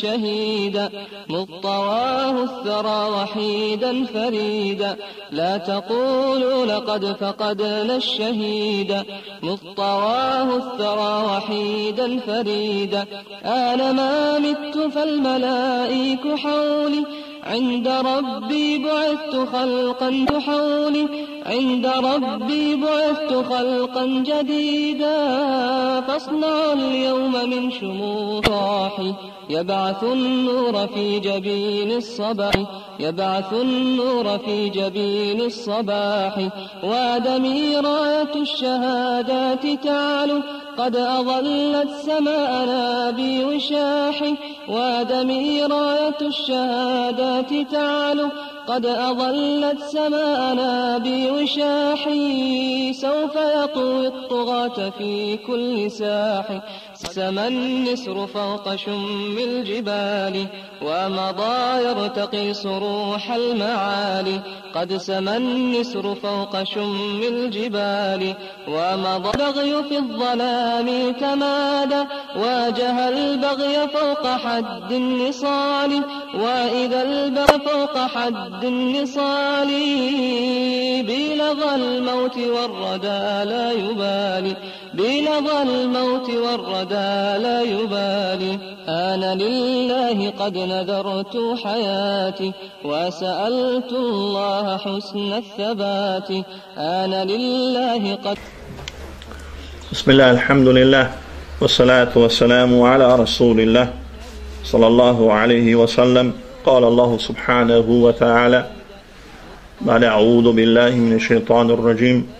الشهيدا مطواه الثرى وحيدا فريدا. لا تقولوا لقد فقدنا الشهيدا مطواه الثرى وحيدا فريدا. أنا ما مت فالملائك حولي عند ربي بعثت خلقا تحولي. عند ربي بعثت خلقا جديدا فاصنع اليوم من شموطاحي يبعث النور في جبين الصباح يبعث النور في جبين الصباح. وادمي راية الشهادات تعلو قد أظلت سماءنا بوشاح. وادمي راية الشهادات تعلو قد أظلت سماءنا بوشاح. سوف يطوي الطغاة في كل ساح. سما النسر فوق شم الجبال ومضى يرتقي صروح المعالي قد سما النسر فوق شم الجبال ومضى البغي في الظلام تمادى واجه البغي فوق حد النصال وإذا البغي فوق حد النصال بلظى الموت والردى لا يبالي بلظى الموت والردى لا يبالي. أنا لله قد نذرت حياتي وسألت الله حسن الثبات. أنا لله قد بسم الله الحمد لله والصلاة والسلام على رسول الله صلى الله عليه وسلم. قال الله سبحانه وتعالى بعد أعوذ بالله من الشيطان الرجيم.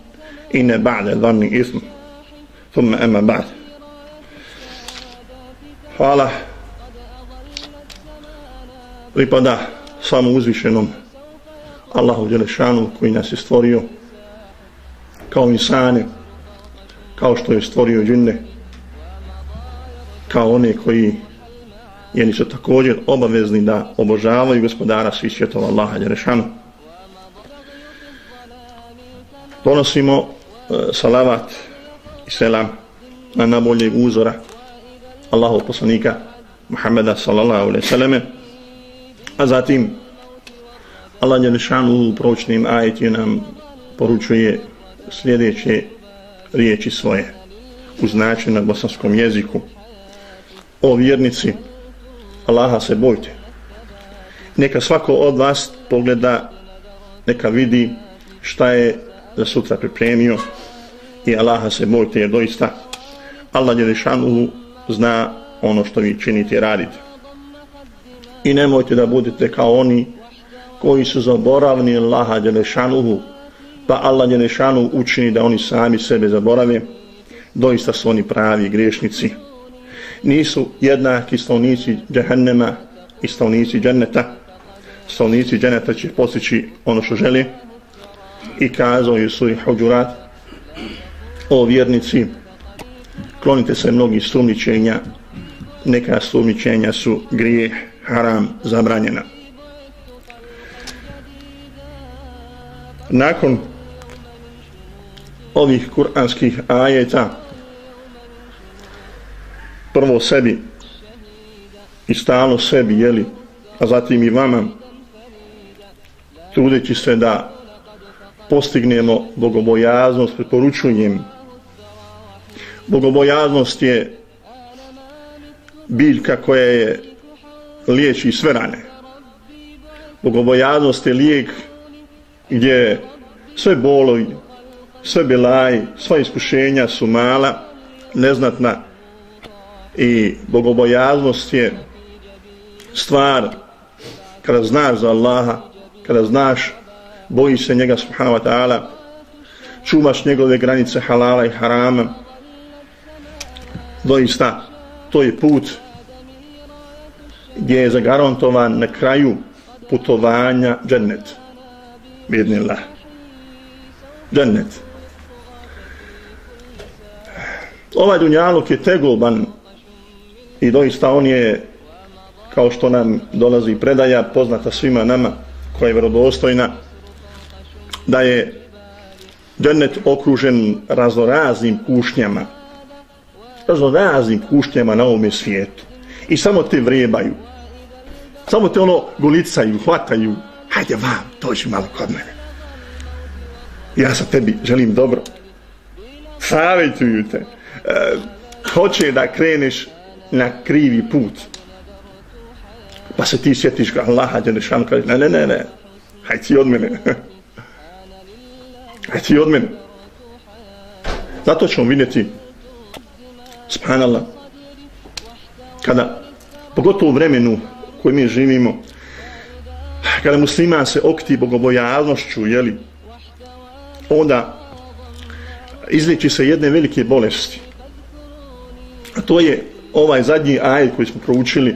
inne ba'de dhanni ism. Thumme ema ba'de Hvala. Pripada samo uzvišenom Allahu Đelešanu koji nas je stvorio kao insane kao što je stvorio džinne kao one koji jeni su također obavezni da obožavaju gospodara svih svjetova Allaha Đelešanu. Donosimo salavat i selam na najboljeg uzora Allahu poslanika Muhammeda sallallahu alaihi sallame. A zatim Allah Đelešanu u pročnim ajeti nam poručuje sljedeće riječi svoje u značenju na bosanskom jeziku. O vjernici Allaha se bojte. Neka svako od vas pogleda neka vidi šta je za sutra pripremio i Allaha se bojte jer doista Allah Đelešanu zna ono što vi činite i radite. I nemojte da budete kao oni koji su zaboravni Allaha Đelešanuhu pa Allah Đelešanu učini da oni sami sebe zaborave. Doista su oni pravi griješnici. Nisu jednaki stavnici džahennema i stavnici dženneta. Stavnici dženneta će postići ono što žele i kazao je svoj hođurat o vjernici klonite se mnogi sumničenja neka sumničenja su grijeh haram zabranjena. Nakon ovih kuranskih ajeta prvo sebi i stalno sebi jeli a zatim i vama trudeći se da postignemo bogobojaznost preporučujem bogobojaznost je biljka koja je liječi sve rane. Bogobojaznost je lijek gdje sve bolovi sve belaji, sva iskušenja su mala, neznatna i bogobojaznost je stvar kada znaš za Allaha, kada znaš bojiš se njega subhanahu wa ta'ala čuvaš njegove granice halala i harama doista to je put gdje je zagarantovan na kraju putovanja džennet. Bidnillah. Džennet. Ovaj dunjaluk je tegoban i doista on je kao što nam dolazi predaja poznata svima nama koja je vjerodostojna da je džennet okružen raznoraznim kušnjama raznoraznim kušnjama na ovome svijetu. I samo te vrebaju. Samo te ono golicaju, hvataju. Hajde vam, dođi malo kod mene. Ja sa tebi želim dobro. Savjetuju te. E, hoće da kreneš na krivi put. Pa se ti sjetiš ga Allaha Đelešanu kaže ne ne ne ne Hajde ti od mene. Hajde ti od mene. Zato ćemo vidjeti subhanallah. Kada pogotovo u vremenu koji mi živimo kada musliman se okti bogobojaznošću jeli, onda izliči se jedne velike bolesti. A to je ovaj zadnji ajet koji smo proučili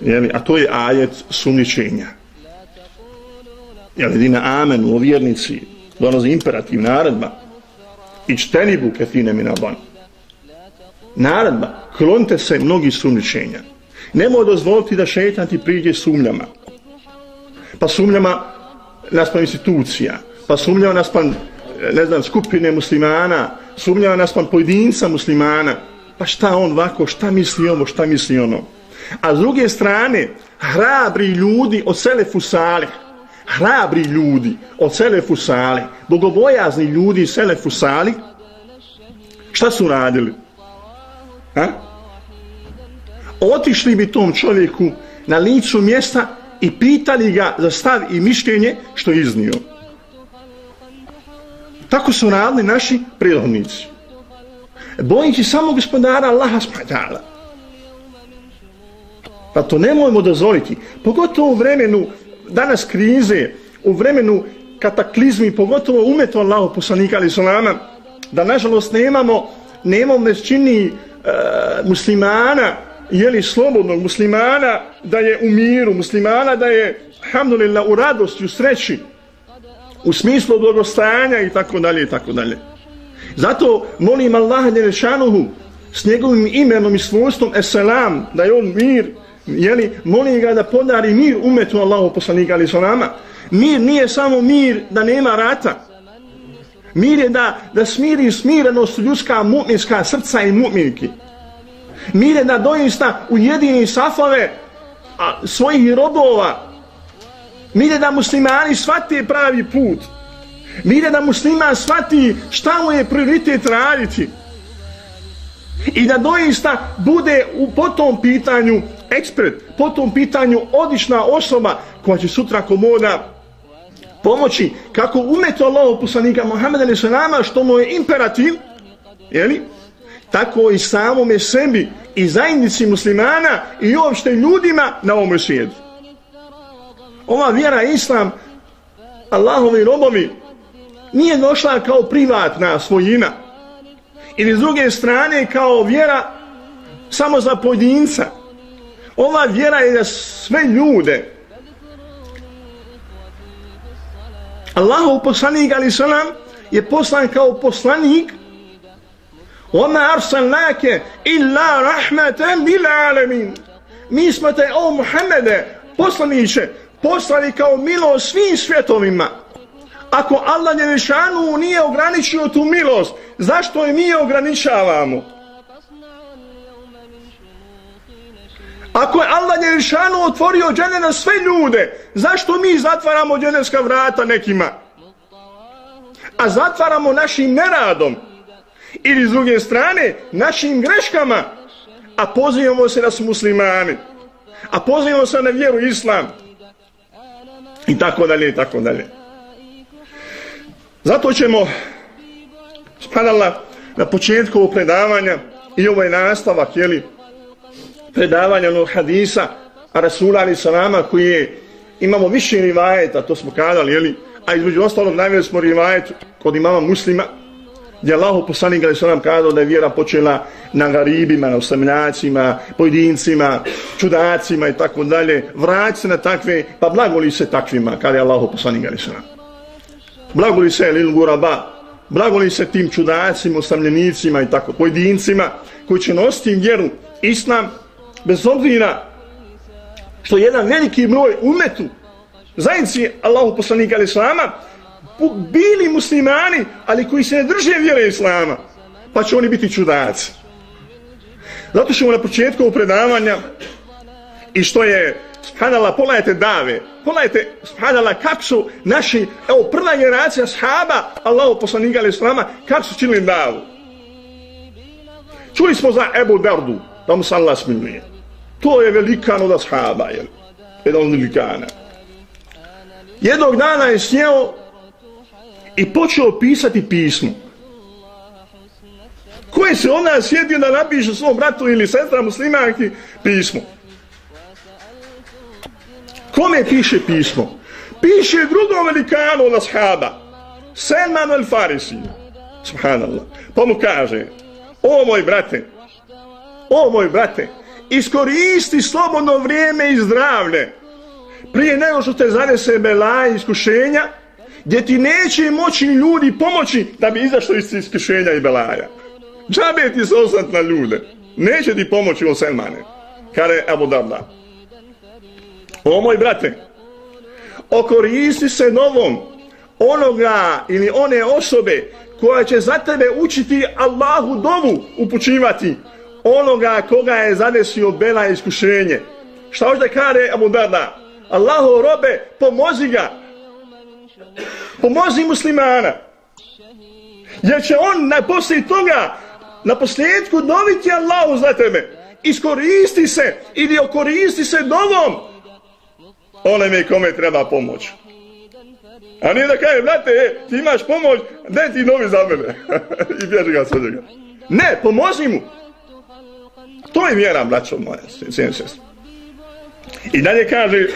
jeli, a to je ajet sumničenja. Jeli, dina amen u vjernici dolazi imperativ naredba i kefine minabani Naredba, klonite se mnogi sumničenja. Nemoj dozvoliti da šetan ti priđe sumljama. Pa sumljama naspam institucija, pa sumljama naspam ne znam, skupine muslimana, sumljava naspam pojedinca muslimana, pa šta on ovako, šta misli ovo, šta misli ono. A s druge strane, hrabri ljudi od Selefu Saleh, hrabri ljudi od Selefu Saleh, bogobojazni ljudi Selefu Saleh, šta su radili? Ha? Otišli bi tom čovjeku na licu mjesta i pitali ga za stav i mišljenje što je iznio. Tako su radili naši prilovnici. Bojići samo gospodara Allaha spadala. Pa to nemojmo dozvoliti. Pogotovo u vremenu danas krize, u vremenu kataklizmi, pogotovo umetu Allahu poslanika ali salama, da nažalost nemamo, nemamo mešćini Eh, muslimana, jeli slobodnog muslimana, da je u miru, muslimana da je, alhamdulillah, u radosti, u sreći, u smislu blagostanja i tako dalje i tako dalje. Zato molim Allaha Đelešanuhu s njegovim imenom i svojstvom Eselam, da je on mir, jeli, molim ga da podari mir umetu Allahu poslanika ali sonama. Mir nije samo mir da nema rata. Mir je da, da smiri smirenost ljudska mu'minska srca i mu'minki. Mir je da doista ujedini safove a, svojih robova. Mir je da muslimani shvate pravi put. Mir je da musliman shvati šta mu je prioritet raditi. I da doista bude u po tom pitanju ekspert, po tom pitanju odlična osoba koja će sutra komoda pomoći kako umetu Allahu poslanika Muhammeda ili nama što mu je imperativ, jeli? tako i samome sebi i zajednici muslimana i uopšte ljudima na ovom svijetu. Ova vjera islam, Allahovi robovi, nije došla kao privatna svojina ili s druge strane kao vjera samo za pojedinca. Ova vjera je za sve ljude. Allahov poslanik ali salam je poslan kao poslanik Oma arsalnake illa rahmatan lil alamin. Mi smo te o Muhammede poslaniće poslali kao milo svim svjetovima. Ako Allah Jerešanu nije ograničio tu milost, zašto je mi ograničavamo? Ako je Allah Jerešanu otvorio džene na sve ljude, zašto mi zatvaramo dženevska vrata nekima? A zatvaramo našim neradom. Ili s druge strane, našim greškama. A pozivamo se da su muslimani. A pozivamo se na vjeru islam. I tako dalje, i tako dalje. Zato ćemo, spadala na početku predavanja i ovaj nastavak, jeli, predavanja onog hadisa, a Rasula ali salama koji je, imamo više rivajeta, to smo kadali, jeli, a između ostalog najvijeli smo rivajet kod imama muslima, gdje Allah poslanik ali Salam kadao da je vjera počela na garibima, na usamljacima, pojedincima, čudacima i tako dalje, vrać se na takve, pa blagoli se takvima, kada je Allah poslanik ali Salam. Blagoli se lil guraba, blagoli se tim čudacima, usamljenicima i tako, pojedincima, koji će nositi vjeru, islam, bez obzira što jedan veliki broj umetu, zajednici Allahu poslanika ali islama, bili muslimani, ali koji se ne drže vjere islama, pa će oni biti čudaci. Zato ćemo na početku predavanja i što je subhanallah, pogledajte dave, pogledajte subhanallah, kak su naši, evo prva generacija sahaba, Allahu poslanika ali islama, kako su činili davu. Čuli smo za Ebu Dardu, da mu se Allah smiluje. To je velikan od ashaba, jel? Jedan od velikana. Jednog dana je snijeo i počeo pisati pismo. Koje se ona sjedio da napiše svom bratu ili sestra muslimanki pismo? Kome piše pismo? Piše drugom velikanu od ashaba. Selman al Farisi. Subhanallah. Pa mu kaže, o moj brate, o moj brate, iskoristi slobodno vrijeme i zdravlje prije nego što te zanese bela i iskušenja gdje ti neće moći ljudi pomoći da bi izašli iz iskušenja i belaja. Džabe ti se ostat na ljude. Neće ti pomoći osemane. Kare Abu Darda. O moj brate, okoristi se novom onoga ili one osobe koja će za tebe učiti Allahu dovu upućivati onoga koga je zadesio bela iskušenje. Šta hoće da kare Abu Darda? Allahu robe, pomozi ga. Pomozi muslimana. Jer će on na poslije toga, na posljedku dobiti Allahu za tebe. Iskoristi se ili okoristi se dovom. One mi kome treba pomoć. A nije da kaže, brate, e, ti imaš pomoć, ne ti novi za mene. I bježi ga svojega. njega. Ne, pomozi mu. To je vjera, braćo moje, sjen sest. I dalje kaže,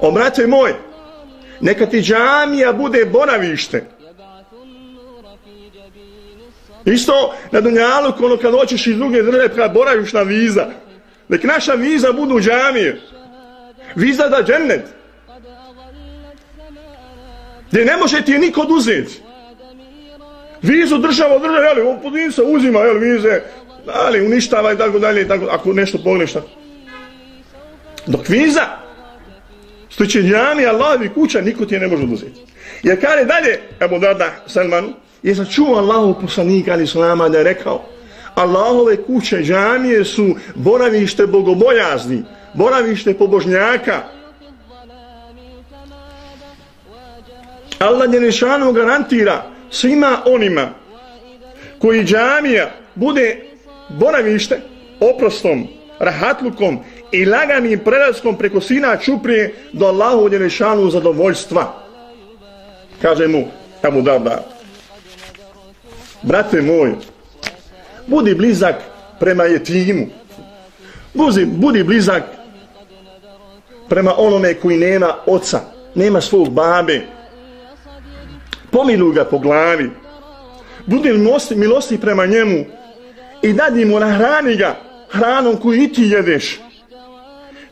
o brate moj, neka ti džamija bude boravište. Isto na Dunjalu, ono kad hoćeš iz druge države, kada boraviš na viza. Nek naša viza budu džamije. Viza da džennet. Gdje ne može ti je niko oduzeti. Vizu država, država, jel, podinca uzima, jel, vize, ali uništava i tako dalje, tako, ako nešto pogneš. Dok viza, što Allahovi kuća, niko ti je ne može oduzeti. Jer kare dalje, Ebu Darda Salmanu, je začuo Allahov poslanika ali Islama da je rekao, Allahove kuće džamije su boravište bogobojazni, boravište pobožnjaka. Allah Đelešanu garantira svima onima koji džamija bude boravište oprostom, rahatlukom i laganim prelaskom preko sina čuprije do Allahu Đelešanu zadovoljstva. Kaže mu, Abu Darda, brate moj, budi blizak prema jetimu, budi, budi blizak prema onome koji nema oca, nema svog babe, pomiluj ga po glavi, budi milosti, milosti prema njemu i dadi mu nahrani ga hranom koju i ti jedeš,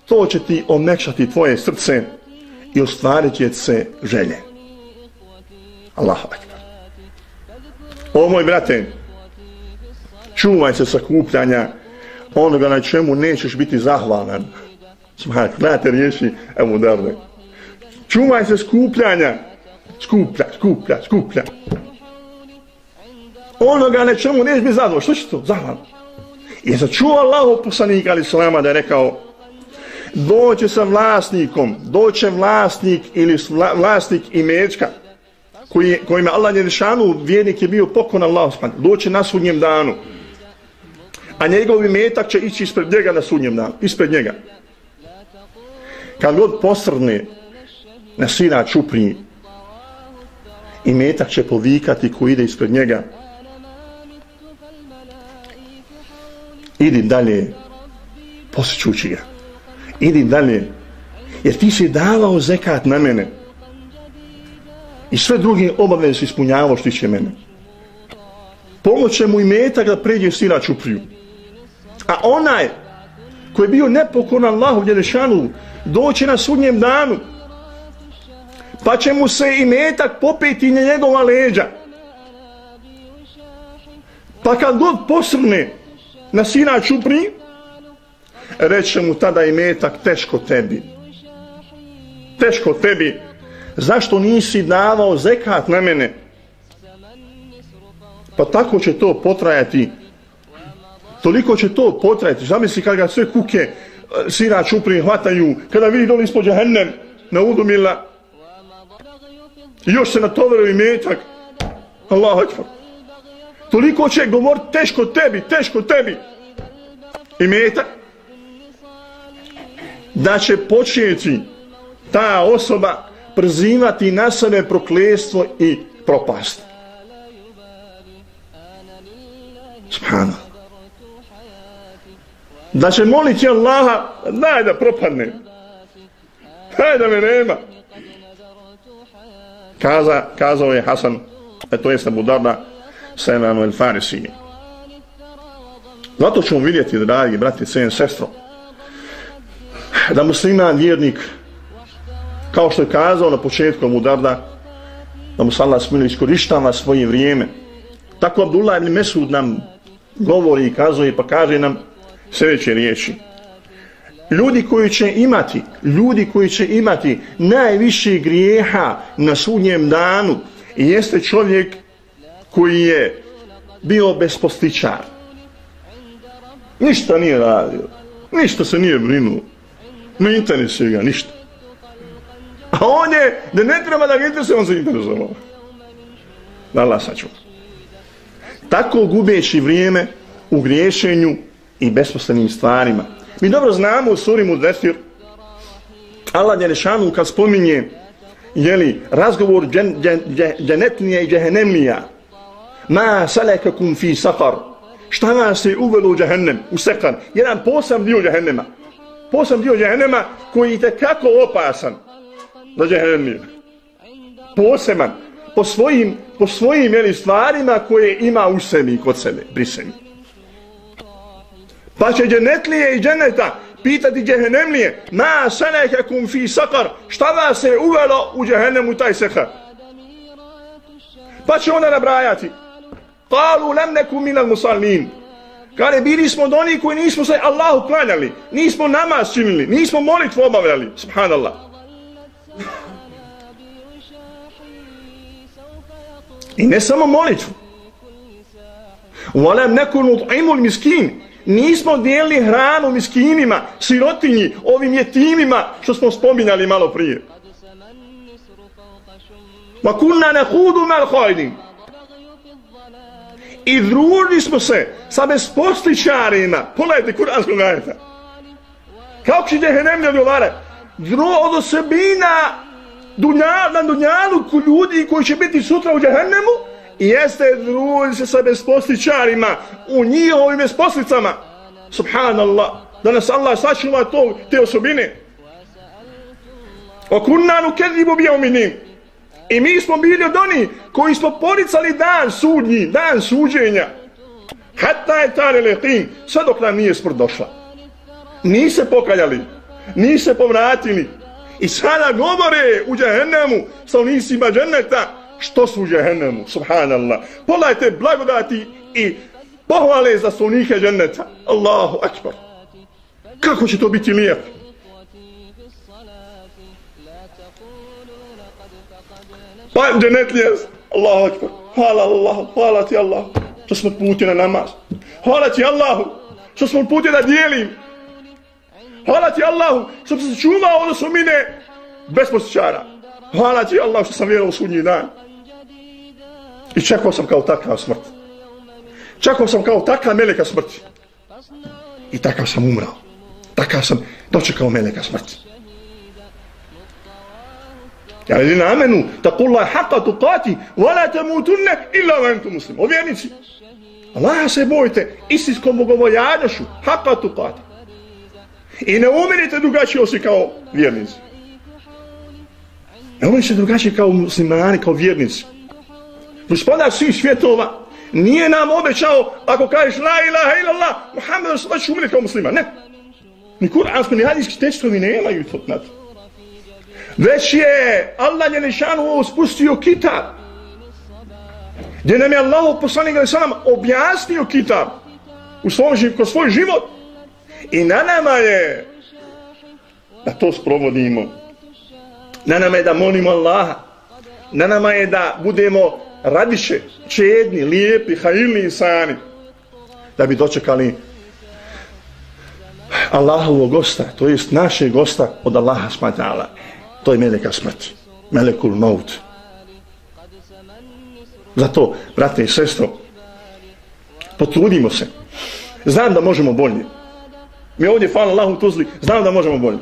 to će ti omekšati tvoje srce i ostvarit će se želje. Allahu akbar. O moj brate, čuvaj se sakupljanja onoga na čemu nećeš biti zahvalan. Smaj, znate riješi, evo darne. Čuvaj se skupljanja, skuplja, skuplja, skuplja. Onoga na čemu neće biti zahvalan. Što će to? Zahvalan. I začuo Allahu poslanika ali salama da je rekao doće sa vlasnikom, doće vlasnik ili vlasnik imečka koji, kojima Allah je rešanu, vjernik je bio pokon Allah, doće na sudnjem danu. A njegov imetak će ići ispred njega na sudnjem danu, ispred njega. Kad god posrne na sina čupri, imetak će povikati ko ide ispred njega. Idi dalje, posjećući ga idi dalje. Jer ti si davao zekat na mene. I sve druge obave si ispunjavao što će mene. pomoće mu i metak da pređe sina čupriju. A onaj koji je bio nepokoran Allahu Đelešanu doće na sudnjem danu pa će mu se i metak popeti na njegova leđa. Pa kad god posrne na sina čupri, reče mu tada i metak teško tebi. Teško tebi. Zašto nisi davao zekat na mene? Pa tako će to potrajati. Toliko će to potrajati. Zamisli kad ga sve kuke e, sina čupri hvataju, kada vidi doli ispod džahennem na udumila, I još se natoveraju i metak. Allahu akbar. Toliko će govor teško tebi, teško tebi. I meta. Da će početi ta osoba przimati na sebe proklestvo i propast. Subhano. Da će moliti Allaha, daj da propadne. Daj da me nema. Kaza, kazao je Hasan, e, to jeste Budarda, Selanu el Farisi. Zato ćemo vidjeti, dragi brati, sen sestro, da musliman vjernik, kao što je kazao na početku Budarda, da mu sallah smilio iskorištava svoje vrijeme. Tako Abdullah ibn Mesud nam govori i kazuje pa kaže nam sljedeće riječi ljudi koji će imati, ljudi koji će imati najviše grijeha na sudnjem danu jeste čovjek koji je bio bespostičan. Ništa nije radio, ništa se nije brinuo, ne interesuje ga ništa. A on je, da ne treba da ga interesuje, on se interesovao. Da Allah sačuva. Tako gubeći vrijeme u griješenju i besposlenim stvarima. Mi dobro znamo u suri Mudesir, Allah Đelešanu kad spominje jeli, razgovor džen, džen, džen i džehennemlija, ma salakakum fi saqar. šta vas je uvelo u džehennem, u sekar, jedan posam dio džehennema, posam dio džehennema koji je kako opasan za džehennemlija. Poseman, po svojim, po svojim jeli, stvarima koje ima u sebi kod sebe, pri sebi. Pa će dženetlije i dženeta pitati džehennemlije ma sanekakum fi sakar šta vas je uvelo u džehennemu taj sekar pa će ona nabrajati kalu lem neku minal musallin Kare, bili smo od onih koji nismo se Allahu klanjali, nismo namaz činili, nismo molitvu obavljali, subhanallah. I ne samo molitvu. Volem nekunu imul miskin, nismo dijelili hranu miskinima, sirotinji, ovim jetimima što smo spominjali malo prije. Ma kunna ne hudu mal hojdim. I družili smo se sa bespostičarima. Pogledajte kuranskog ajeta. Kako će Jehenem ne odgovarati? Dro od osobina dunja, na dunjaluku ljudi koji će biti sutra u djehennemu, jeste družili se sa besposličarima u njihovim besposlicama. Subhanallah. Da nas Allah sačuva to, te osobine. O kunnanu bi bio. I mi smo bili od oni koji smo poricali dan sudnji, dan suđenja. Hatta je tale leqin, sve dok nam nije smrt došla. Ni se pokaljali, ni se povratili. I sada govore u džahennemu sa unisima dženneta, što su u džahennemu, subhanallah. Pogledajte blagodati i pohvale za sunike dženneta. Allahu akbar. Kako će to biti lijepo? Pa džennet. Allahu akbar. Hvala Allahu, hvala ti Allahu. Što smo puti na namaz. Hvala ti Allahu. Što smo puti da dijelim. Hvala ti Allahu. Što se čuvao od osumine bez posjećara. Hvala ti Allahu što sam vjerao u sudnji dan. I čekao sam kao takav smrt. Čekao sam kao takav meleka smrti. I takav sam umrao. Takav sam dočekao meleka smrti. Ja li namenu ta kulla haqqa tuqati wa la tamutunna illa wa antum muslim. O vjernici. Allah se bojite istinskom bogovoljadošu haqqa tuqati. I ne umirite drugačije osim kao vjernici. Ne umirite drugačije kao muslimani, kao vjernici. Gospodar svih svjetova nije nam obećao ako kažeš la ilaha illallah Muhammed Rasulullah ćeš umreti kao muslima. Ne. Ni kuransko, ni hadijski tekstovi nemaju to na to. Već je Allah je nešanu spustio kitab. Gdje nam je Allah poslanik ali sam objasnio kitab u svom, kroz svoj život. I na nama je da to sprovodimo. Na nama je da molimo Allaha. Na nama je da budemo radiše, čedni, lijepi, hajilni insani. Da bi dočekali Allahovog gosta, to jest naše gosta od Allaha smatala. To je meleka smrti. Melekul maut. Zato, brate i sestro, potrudimo se. Znam da možemo bolje. Mi ovdje, hvala Allahu tuzli, znam da možemo bolje.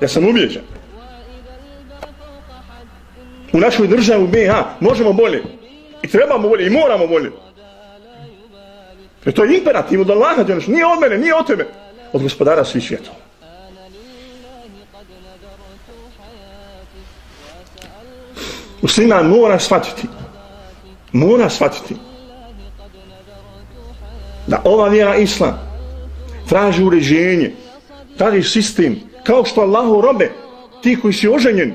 Ja sam ubijeđen. U našoj državi u BiH možemo bolje. I trebamo bolje, i moramo bolje. Jer to je imperativ od Allaha, ono nije od mene, nije od tebe. Od gospodara svih svjetova. Musliman mora shvatiti, mora shvatiti da ova vjera islam traži uređenje, traži sistem, kao što Allahu robe, ti koji si oženjen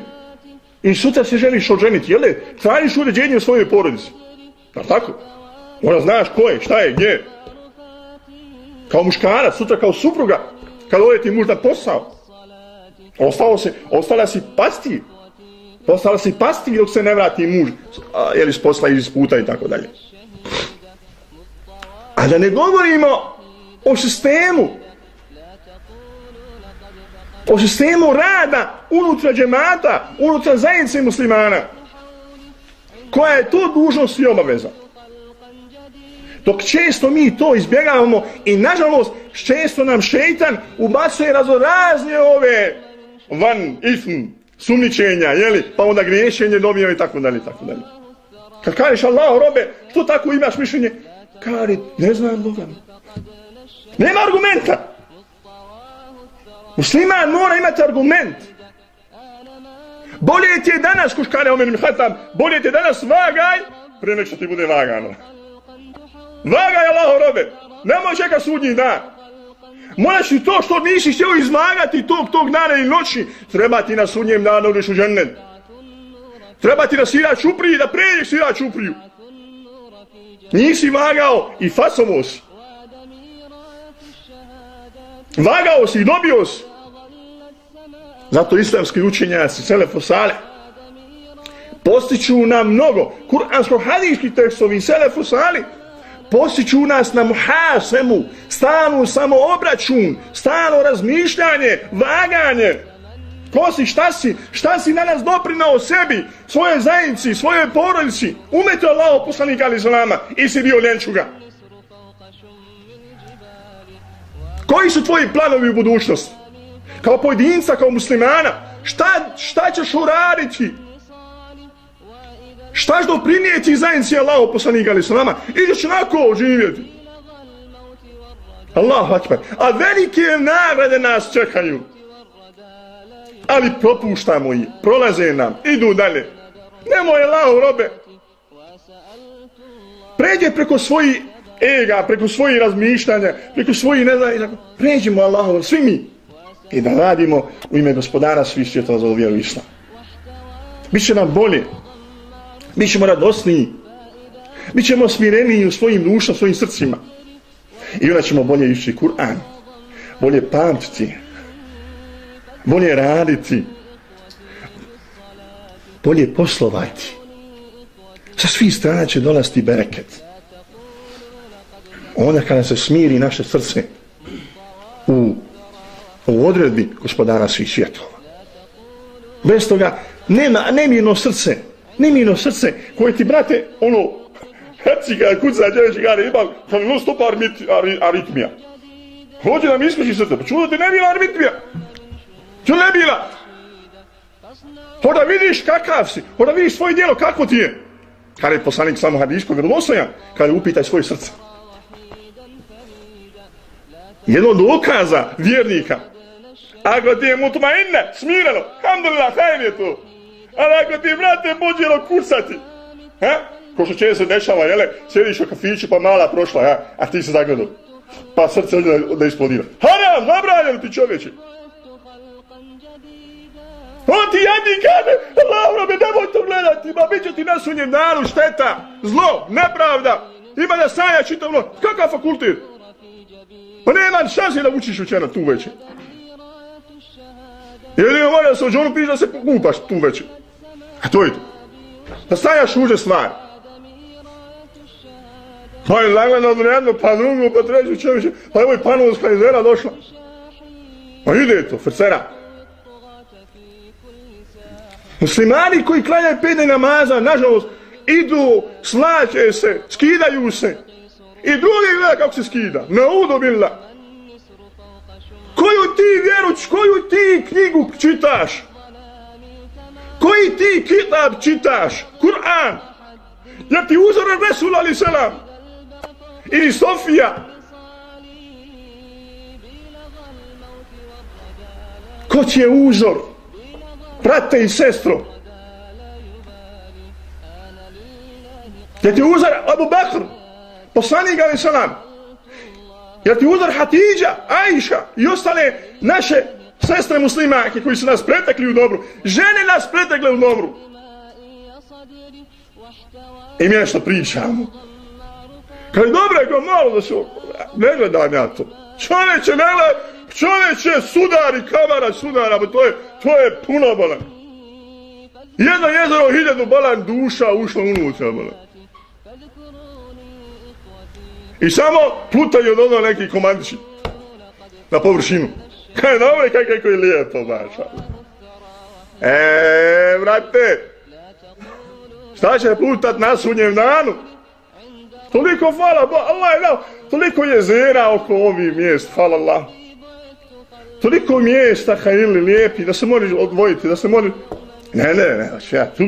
i sutra se želiš oženiti, jel? Tražiš uređenje u svojoj porodici. Da tako? Mora znaš ko je, šta je, gdje Kao muškara, sutra kao supruga, kad ode ti muž na posao. Ostao se, ostala si pasti. Ostala si pasti dok se ne vrati muž, a, jel iz posla iz puta i tako dalje. A da ne govorimo o sistemu o sistemu rada unutra džemata, unutra zajednice muslimana, koja je to dužnost i obaveza. Dok često mi to izbjegavamo i nažalost često nam šeitan ubacuje razorazne ove van ifn sumničenja, jeli? pa onda griješenje dobio i tako dalje, tako dalje. Kad kažeš Allah robe, što tako imaš mišljenje? Kari, ne znam Boga mi. Nema argumenta. Musliman mora imati argument. Bolje ti je danas, kuškane omen mi hatam, bolje ti je danas vagaj, prije nek što ti bude vagano. Vagaj Allaho robe, nemoj čeka sudnji dan. Moraš i to što nisi htio izmagati tog, tog dana i noći, treba ti na sudnjem danu uđeš u žennet. Treba ti na sira čupriji, da pređeš sira čupriju. Nisi vagao i fasovo si. Vagao si i dobio si. Zato islamski učenjaci, Selefo Saleh, postiću nam mnogo kuransko-hadijski tekstovi Selefo Saleh, postiću nas na muhasemu, stanu samo obračun, stano razmišljanje, vaganje. Ko si, šta si, šta si na nas doprinao sebi, svoje zajednici, svoje porodici, umete Allaho poslanika ali zalama i si bio ljenčuga. Koji su tvoji planovi u budućnosti? Kao pojedinca, kao muslimana, šta, šta ćeš uraditi? Šta ćeš doprinijeti zajednici Allaho poslanika ali salama? Ideš onako živjeti. Allah akbar. A velike nagrade nas čekaju. Ali propuštamo ih. Prolaze nam. Idu dalje. Nemoj Allah robe. Pređe preko svoji ega, preko svojih razmišljanja, preko svojih ne znam, pređemo Allahom, svi mi, i da radimo u ime gospodara svih svjetova za vjeru islam. Biće nam bolje, mi ćemo radosniji, mi ćemo smireniji u svojim dušama, svojim srcima. I onda ćemo bolje ići Kur'an, bolje pamtiti, bolje raditi, bolje poslovati. Sa svih strana će dolaziti bereket onda kada se smiri naše srce u, u odredbi gospodara svih svjetova. Bez toga nema nemirno srce, Nemino srce koje ti, brate, ono, herci kada kuca djeveći gare ima, pa kada non stopa armit, aritmija. Hoće da mi iskuši srce, pa čudo ti ne bila aritmija. Čudo ne bila. Hoda vidiš kakav si, hoda vidiš svoje djelo, kako ti je. Kada je poslanik samo hadijskog vjerovostojan, kada je upitaj svoje srce jedno dokaza vjernika. Ako ti je mutmainne, smirano, alhamdulillah, hajn je to. Ali ako ti brate, vrate, pođelo kucati, ha? ko što će se dešava, jele, sjediš u kafiću pa mala prošla, ja, a ti se zagledao. Pa srce da, da isplodira. Haram, zabranjeno ti čovječe. On ti jedni kaže, Laura, me nemoj to gledati, ma bit će ti na sunjem danu šteta, zlo, nepravda, ima da sanja čitavno, kakav fakultet? Pa nema šanse da učiš učena tu večer. Jedino mora da se džonu piš da se kupaš tu večer. A to je to. Da stajaš uže stvari. Pa je nagleda od jednu, pa drugu, pa treću, čeviće. Pa evo ovaj i panovska jezera došla. Pa ide to, frcera. Muslimani koji klanjaju pet namaza, nažalost, idu, slaće se, skidaju se. I drugi gleda kako se skida. Na udu. Koju ti vjeruć, koju ti knjigu čitaš? Koji ti kitab čitaš? Kur'an. Ja ti uzor Resul ali selam. Ili Sofija. Ko će uzor? brate i sestro. Ja ti uzor Abu Bakr. Poslanik ali selam. Ja ti uzor Hatidža, Ajša i ostale naše sestre muslimake koji su nas pretekli u dobru. Žene nas pretekle u dobru. I mi nešto pričamo. Kaj dobro, je malo da se... Ne gledam ja to. Čoveče, ne gledam. čoveče, sudari, kamara, sudara, bo to je, to je puno bolan. Jedno jezero, hiljadu bolan duša ušla unutra, bolan. I samo plutaju od ono neki komandići na površinu. Kaj dobro, kaj kako je lijepo, baš. E, brate, šta će putat na sunjem danu? Toliko hvala, bo, Allah je dao, toliko jezera oko ovih mjest, hvala Allah. Toliko mjesta, hajili, lijepi, da se mora odvojiti, da se mora... Ne, ne, ne, će ja tu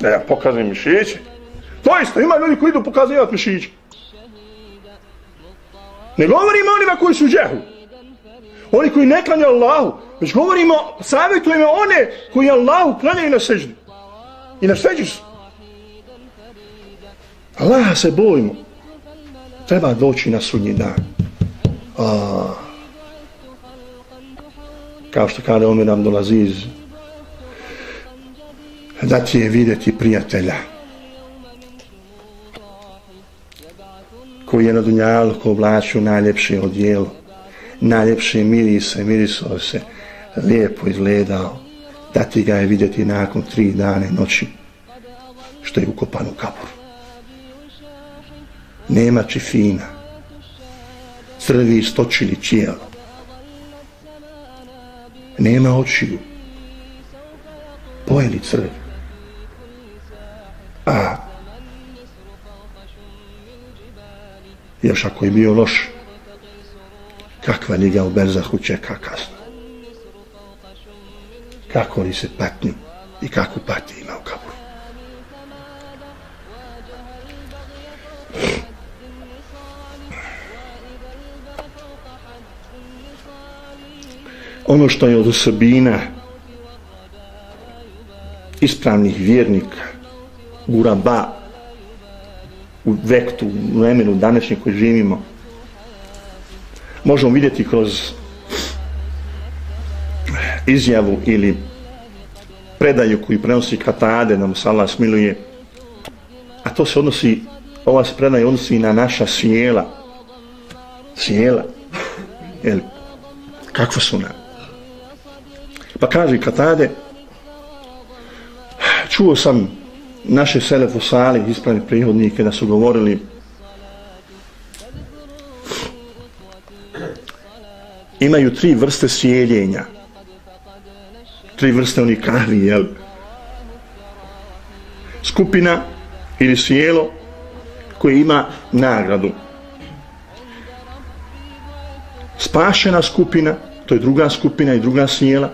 Da ja pokazujem mišiće. To isto, ima ljudi koji idu pokazivati mišiće. Ne govorimo onima koji su džehu. Oni koji ne klanjaju Allahu. Već govorimo, savjetujemo one koji Allahu klanjaju na seždu. I na seždu su. Allaha se bojimo. Treba doći na sudnji dan. A, kao što kada Omer nam dolazi iz da ti je vidjeti prijatelja koji je na dunjalu ko oblačio najljepše odjelo najljepše mirise, mirisao se lijepo izgledao. Da ti ga je vidjeti nakon tri dane noći što je ukopan u kaporu nema čifina. Crvi istočili tijelo nema očiju. Pojeli crvi a još ako je bio loš kakva njega u Berzahu čeka kazna. kako oni se patni i kako pati ima u kaburu ono što je od osobina ispravnih vjernika guraba, u vektu, u vremenu današnje koje živimo, možemo vidjeti kroz izjavu ili predaju koju prenosi Katade da mu se Allah smiluje, a to se odnosi, ova se predaja odnosi na naša sjela. Sjela. Jel, kakva su nam? Pa kaže Katade, čuo sam naše selefu sali, ispravni prihodnike, da su govorili imaju tri vrste sjeljenja. Tri vrste oni kahvi, jel? Skupina ili sjelo koje ima nagradu. Spašena skupina, to je druga skupina i druga sjela.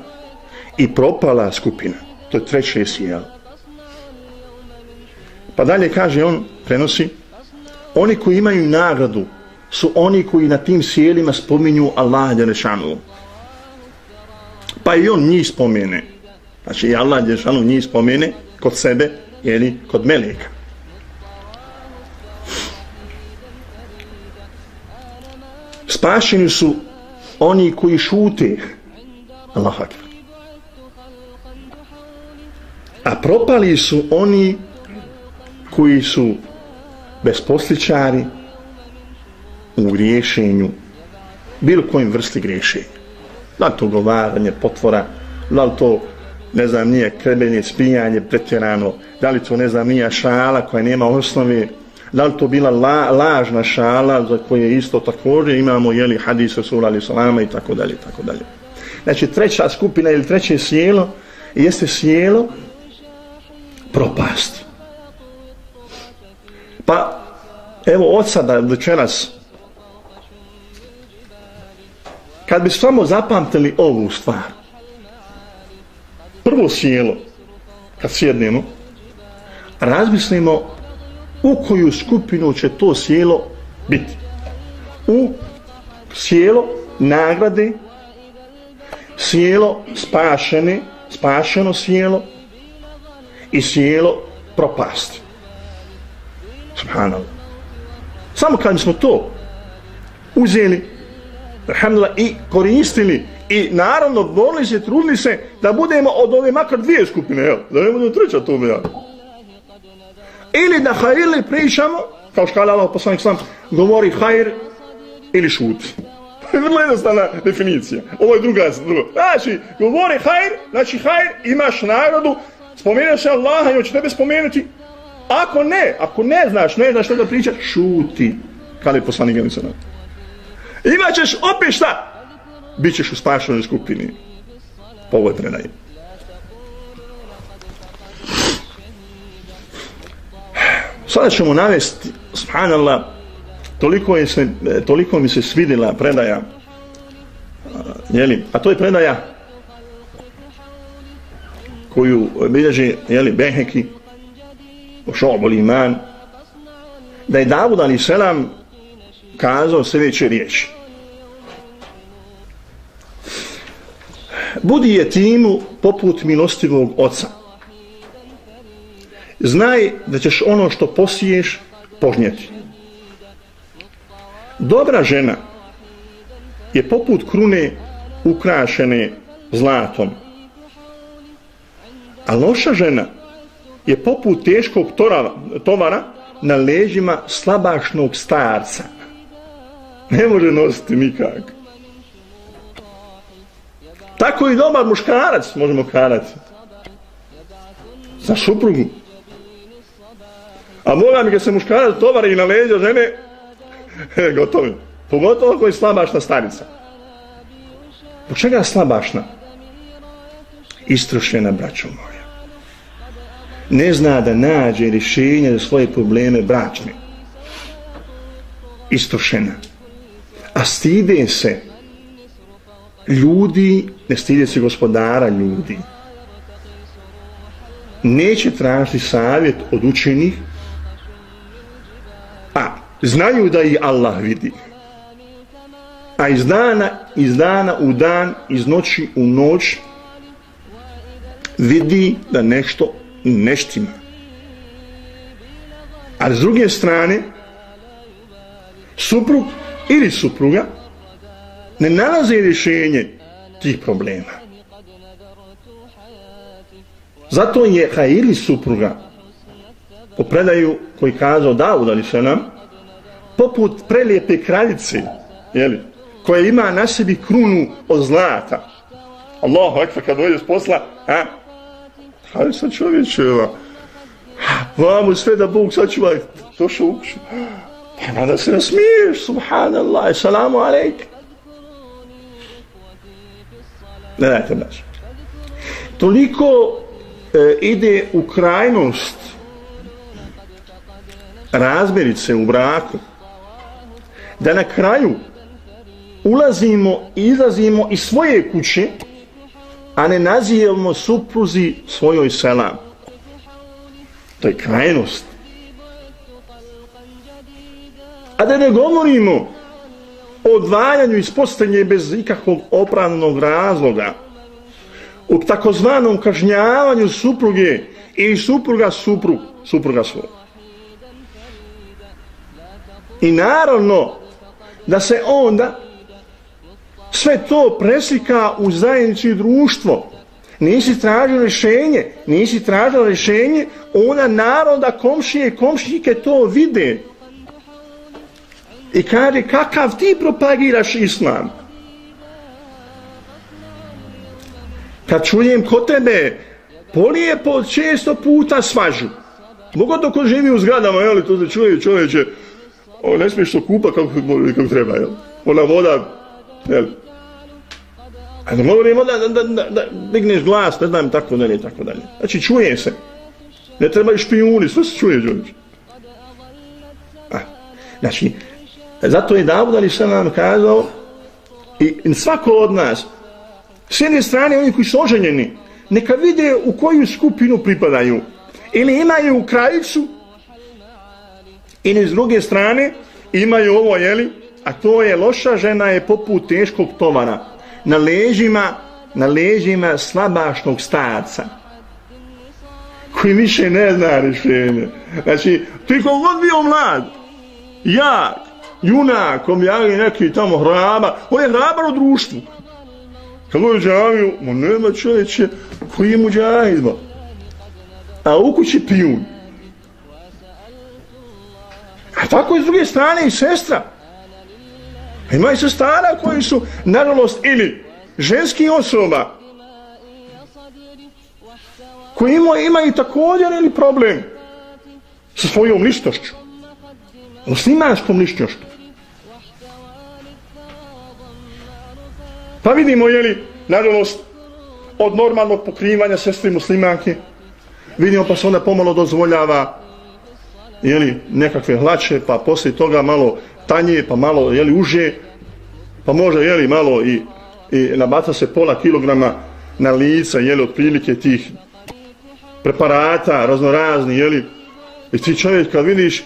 I propala skupina, to je treće sjelo. Pa dalje kaže on, prenosi, oni koji imaju nagradu su oni koji na tim sjelima spominju Allah Đelešanu. Pa i on njih spomene. Znači i Allah Đelešanu njih spomene kod sebe ili kod Meleka. Spašeni su oni koji šute Allah Akbar. A propali su oni koji su besposličari, u griješenju, bilo kojim vrsti griješenja. Da to govaranje, potvora, da to, ne znam, nije krebenje, spijanje, pretjerano, da li to, ne znam, nije šala koja nema osnove, da li to bila la, lažna šala za koje isto također imamo, jeli, hadis sura ali salama i tako dalje, tako dalje. Znači, treća skupina ili treće sjelo jeste sjelo propasti. Pa, evo od sada večeras, kad bi samo zapamtili ovu stvar, prvo sjelo, kad sjednemo, razmislimo u koju skupinu će to sjelo biti. U sjelo nagrade, sjelo spašene, spašeno sjelo i sjelo propasti. Subhanallah. Samo kad smo to uzeli, alhamdulillah, i koristili, i naravno borili se, trudili se da budemo od ove makar dvije skupine, jel? da ne budemo treća tu ja. Ili da hajrili pričamo, kao što Allah poslanik sam, govori hajr ili šuti. Vrlo jednostavna definicija. Ovo je druga. druga. Znači, govori hajr, znači hajr, imaš narodu, spomenuo se Allaha i on će tebe spomenuti, Ako ne, ako ne znaš, ne znaš što da pričaš, šuti. Kada je poslanik Gelica Imaćeš opet šta? Bićeš u spašenoj skupini. Po je. predaji. Sada ćemo navesti, subhanallah, toliko, je se, e, toliko mi se svidila predaja, jeli, a to je predaja koju bilježi, jeli, Beheki, Šo'bol iman, da je Davud ali selam kazao sljedeće riječi. Budi je timu poput milostivog oca. Znaj da ćeš ono što posiješ požnjeti. Dobra žena je poput krune ukrašene zlatom. A loša žena je poput teškog tovara na leđima slabašnog starca. Ne može nositi nikak. Tako i dobar muškarac možemo karati. Za suprugu. A moga mi kad se muškarac tovari i na leđa žene, e, gotovo. Pogotovo ako je slabašna starica. Po čega slabašna? Istrošena, braćo moja ne zna da nađe rješenje za svoje probleme bračne. Istošena. A stide se ljudi, ne stide se gospodara ljudi. Neće tražiti savjet od učenih, a znaju da i Allah vidi. A iz dana, iz dana u dan, iz noći u noć, vidi da nešto neštima. A s druge strane, suprug ili supruga ne nalaze rješenje tih problema. Zato je Haili supruga po predaju koji kazao Davud ali se nam poput prelijepe kraljice jeli, koja ima na sebi krunu od zlata. Allahu ekva kad dođe s posla, a, Hajde sa čovječeva. Vamo sve da Bog sačuva. Došao u kuću. Nema da se nasmiješ, subhanallah, salamu alaikum. Ne dajte baš. Toliko e, ide u krajnost razmirice u braku da na kraju ulazimo i izlazimo iz svoje kuće a ne nazivamo supruzi svojoj selam. To je krajnost. A da ne govorimo o odvajanju iz postelje bez ikakvog opravnog razloga, u takozvanom kažnjavanju supruge i supruga suprug, supruga svog. I naravno da se onda sve to preslika u zajednici društvo. Nisi tražio rješenje, nisi tražio rješenje, ona naroda komšije, komšike to vide. I kaže, kakav ti propagiraš islam? Kad čujem kod tebe, polijepo često puta svažu. Mogu to ko živi u zgradama, jel, to se čuje čovječe, o, ne smiješ to kupa kako, kako treba, jel? Ona voda, jel? A ne govorimo da, da, da, da, da digneš glas, ne znam, tako dalje, tako dalje. Znači, čuje se. Ne trebaju špijuni, sve se čuje, čovječe. A, znači, E, zato je Davud Ali sam nam kazao, i svako od nas, s jedne strane, oni koji su oženjeni, neka vide u koju skupinu pripadaju. Ili imaju krajicu, ili s druge strane, imaju ovo, jeli, a to je loša žena je poput teškog tovara. Na ležima na ležima slabašnog starca. Koji više ne zna rješenje. Znači ti kogod bio mlad jak junak komjali neki tamo hrabar, on je hrabar u društvu. Kad on je džavio ma nema čovječe koji je mu džahizma. A u kući pijun. A tako je s druge strane i sestra. Ima i sestara koji su, nažalost, ili ženski osoba koji ima, i također ili problem sa svojom listošću. Muslimanskom lištošću. Pa vidimo, jeli, nažalost, od normalnog pokrivanja sestri muslimanke, vidimo pa se onda pomalo dozvoljava jeli, nekakve hlače, pa poslije toga malo tanje, pa malo jeli, uže, pa može jeli, malo i, i nabaca se pola kilograma na lica, jeli, otprilike tih preparata, raznorazni, jeli, i ti čovjek kad vidiš,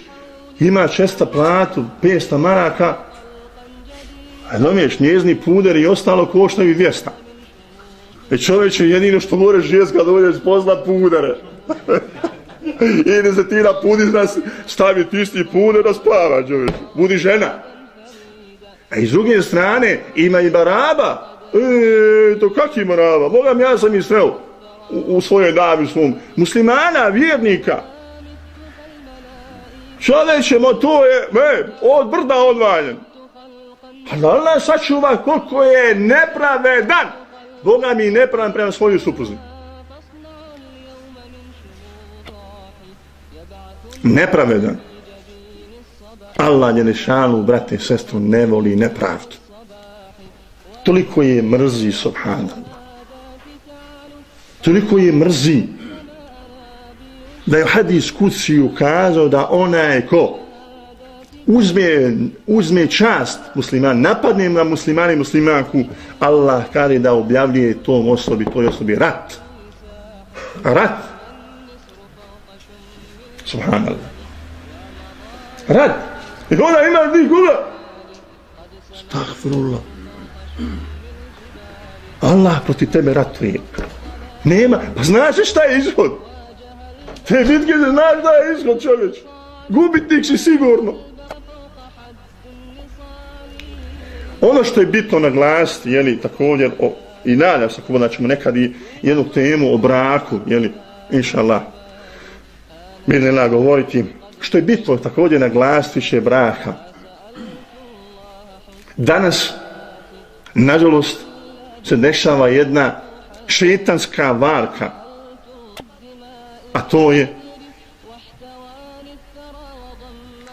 ima česta platu, 500 maraka, a domiješ, njezni puder i ostalo koštaju 200. E je jedino što moraš jest kad dođeš pozna pudere. I ne se ti na pudi nas staviti tisti puder da spava, čovječ. Budi žena. A iz druge strane ima i baraba. E, to kak ima baraba? Bogam, ja sam ih sreo u, u svojoj davi svom. Muslimana, vjernika. Čovječe, mo to je, me, od brda odvaljen. Pa Ali Allah sačuva koliko je nepravedan. Boga mi nepravedan prema svoju supruzi. nepravedan. Allah je nešanu, brate i sestru, ne voli nepravdu. Toliko je mrzi, subhanallah. Toliko je mrzi da je hadis kuci ukazao da ona je ko uzme, uzme čast musliman, napadne na muslimani muslimanku, Allah kare da objavljuje tom osobi, toj osobi rat. Rat. Subhanallah. Rat. I onda ima ti kuda? Stahfirullah. Allah proti tebe ratuje. Nema. Pa znaš šta je izvod? Te bitke se znaš da je ishod čovječ. Gubitnik si sigurno. Ono što je bitno naglasiti, jeli, također, o, i nadam se, da ćemo nekad i jednu temu o braku, jeli, inša Allah, Mirnila govoriti što je bitno također naglasiti še više braka. Danas, nažalost, se dešava jedna šetanska varka, a to je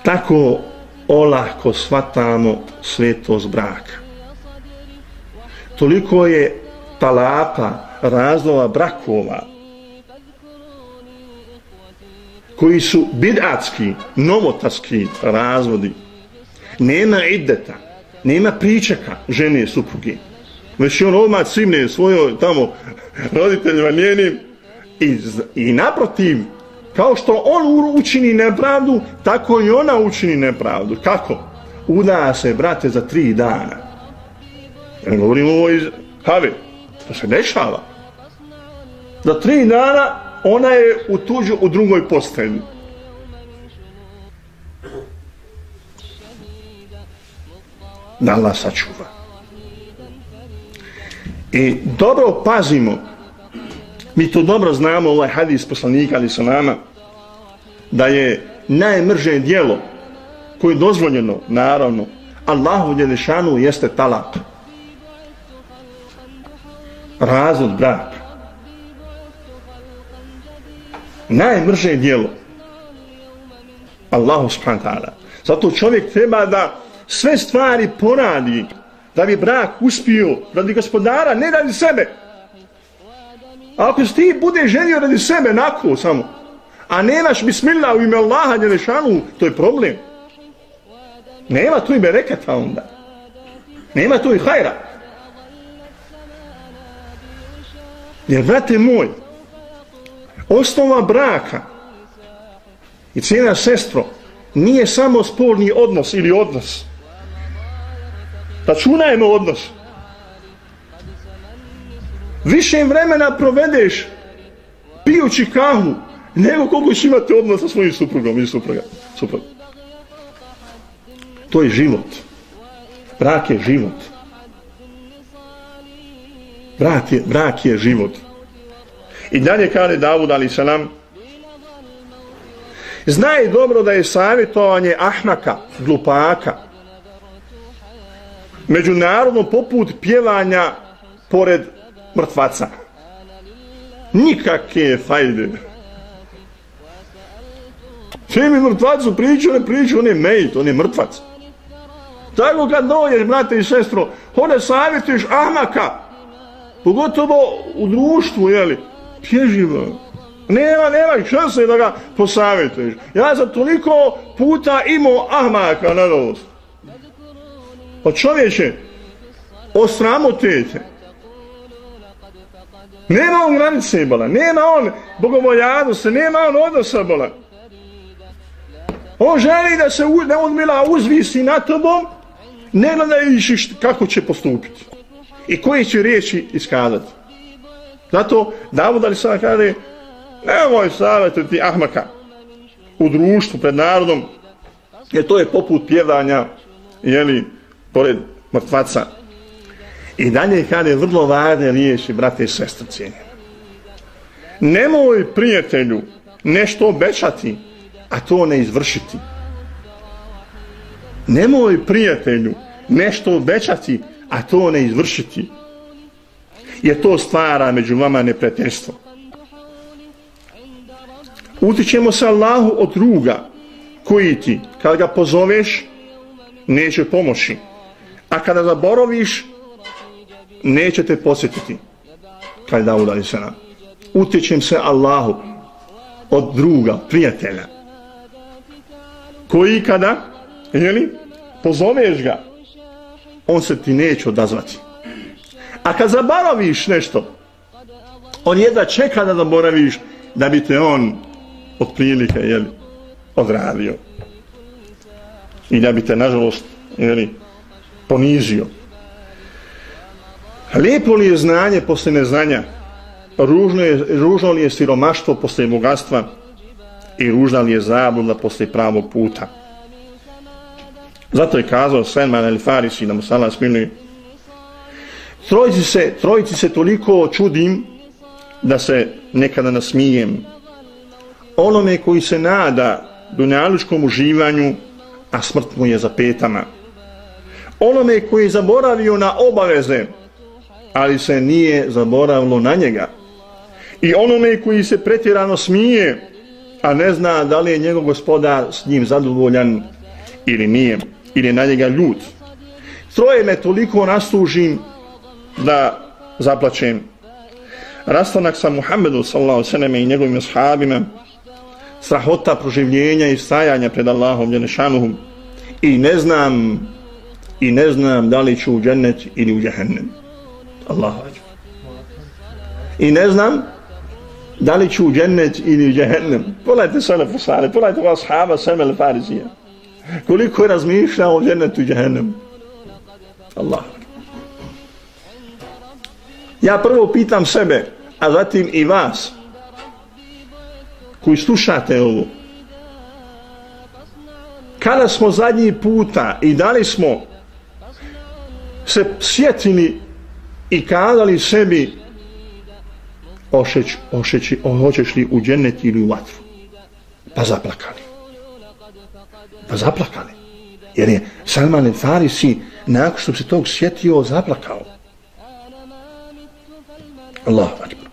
tako olahko shvatamo svetost braka. Toliko je talapa, razlova brakova, koji su bid'atski, novotarski razvodi, nema ideta, nema pričaka žene i supruge, već on odmah cimne svojoj tamo roditeljima njenim i, i naprotiv, kao što on učini nepravdu, tako i ona učini nepravdu. Kako? Uda se, brate, za tri dana. Ja ne govorim ovo iz Have. To se dešava. Za tri dana ona je u tuđu u drugoj postelji. Da Allah sačuva. I dobro pazimo, mi to dobro znamo, ovaj hadis poslanika ali sa nama, da je najmrže dijelo koje je dozvoljeno, naravno, Allahu Đelešanu jeste talak. Razvod brak. Najmrže dijelo. Allahu subhanahu ta'ala. Zato čovjek treba da sve stvari poradi da bi brak uspio radi gospodara, ne radi sebe. A ako ti bude želio radi sebe, nako samo, a nemaš bismillah u ime Allaha Đelešanu, to je problem. Nema tu i bereketa onda. Nema tu i hajra. Jer, brate moj, osnova braka i cijena sestro nije samo sporni odnos ili odnos. Računajmo odnos. Više vremena provedeš pijući kahu nego koliko ćeš imati odnos sa svojim suprugom ili supruga. Suprug. To je život. Brak je život. Brak je, brak je život. I dalje kaže Davud ali salam Znaj dobro da je savjetovanje ahnaka, glupaka, međunarodno poput pjevanja pored mrtvaca. Nikakve fajde. Sve mi mrtvacu priču, ne priču, on je mejt, on je mrtvac. Tako kad dođeš, brate i sestro, hode savjetuješ ahmaka, pogotovo u društvu, jeli, pježiva. Nema, nema šanse da ga posavjetuješ. Ja sam toliko puta imao ahmaka na. Pa čovječe, osramotete. Nema on granice, bola. Nema on bogoboljadnosti, nema on odnosa, bola. On želi da se ne odmila uzvisi na tobom, ne gledajući kako će postupiti i koje će riječi iskazati. Zato Davud Ali sada kaže nemoj savjetiti Ahmaka u društvu pred narodom jer to je poput pjevanja jeli, pored mrtvaca. I dalje kaže vrlo važne riječi brate i sestre cijenje. Nemoj prijatelju nešto obećati a to ne izvršiti nemoj prijatelju nešto obećati, a to ne izvršiti. Je to stvara među vama neprijateljstvo. Utičemo se Allahu od druga koji ti, kada ga pozoveš, neće pomoći. A kada zaboroviš, nećete posjetiti. Kaj da udali se nam. Se Allahu od druga, prijatelja. Koji kada, jeli, pozoveš ga, on se ti neće odazvati. A kad zaboraviš nešto, on jedva čeka da zaboraviš da bi te on od prilike jeli, odradio. I da bi te, nažalost, jeli, ponizio. Lijepo li je znanje posle neznanja? Ružno, je, ružno li je siromaštvo posle bogatstva? I ružna li je zabluda posle pravog puta? Zato je kazao Salman el Farisi da mu sala. Trojici se, trojici se toliko čudim da se nekada nasmijem. Onome koji se nada dunjalučkom uživanju, a smrt mu je za petama. Onome koji je zaboravio na obaveze, ali se nije zaboravilo na njega. I onome koji se pretjerano smije, a ne zna da li je njegov gospodar s njim zadovoljan ili nije ili na njega ljud. Troje me toliko nastužim da zaplaćem. Rastanak sa Muhammedu sallahu sallam i njegovim ashabima, strahota proživljenja i stajanja pred Allahom Janešanuhum i ne znam i ne znam da li ću u džennet ili u džehennem. Allahu ađu. I ne znam da li ću u džennet ili u džehennem. Pogledajte sve fusale, pogledajte ova sahaba Semel farizija koliko je razmišljao o džennetu i džehennemu. Allah. Ja prvo pitam sebe, a zatim i vas, koji slušate ovo, kada smo zadnji puta i da li smo se sjetili i kazali sebi ošeć, ošeći, hoćeš li u džennet ili u vatru? Pa zaplakali. Pa zaplakali. Jer je Salman el Farisi nakon što se tog sjetio zaplakao. Allah akbar.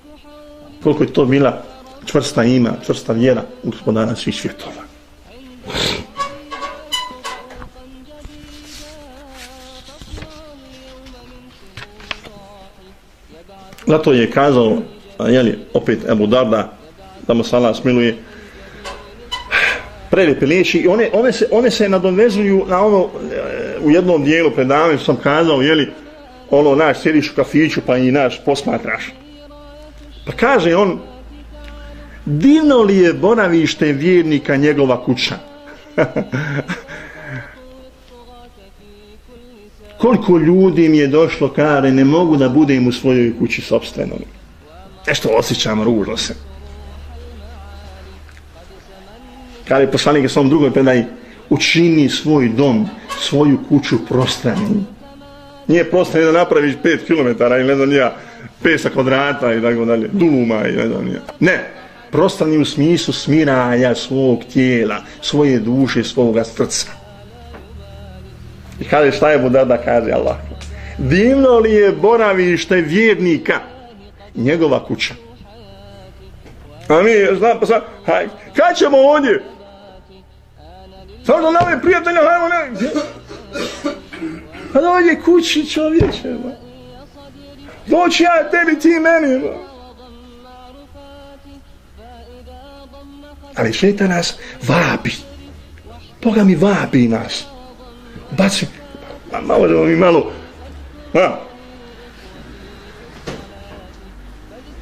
Koliko je to mila čvrsta ima, čvrsta vjera u gospodana svih svjetova. Zato je kazao, jeli, opet Ebu Darda, da mu sala smiluje, prelijepe liječi i one, one, se, one se nadovezuju na ono, e, u jednom dijelu predavanja sam kazao, jeli, ono, naš sjediš u kafiću pa i naš posmatraš. Pa kaže on, divno li je boravište vjernika njegova kuća? koliko ljudi mi je došlo kare, ne mogu da budem u svojoj kući sobstvenom. Nešto osjećam, ružno se. Kada je svom drugom predaj, učini svoj dom, svoju kuću prostranim. Nije prostrani da napraviš 5 km ili ne znam nija, 5 kvadrata i tako dalje, duluma i ne znam nija. Ne, prostrani u smislu smiranja svog tijela, svoje duše, svoga srca. I kaže šta je Buda da kaže Allah. Divno li je boravište vjernika njegova kuća. A mi, znam pa sad, haj, kaj ćemo ovdje? Samo nove prijatelja, hajmo ne. Pa dođe kući čovječe, ba. Doći ja tebi, ti meni, ba. Ali šeta nas vabi. Boga mi vabi nas baci, ma, malo da mi malo, ma.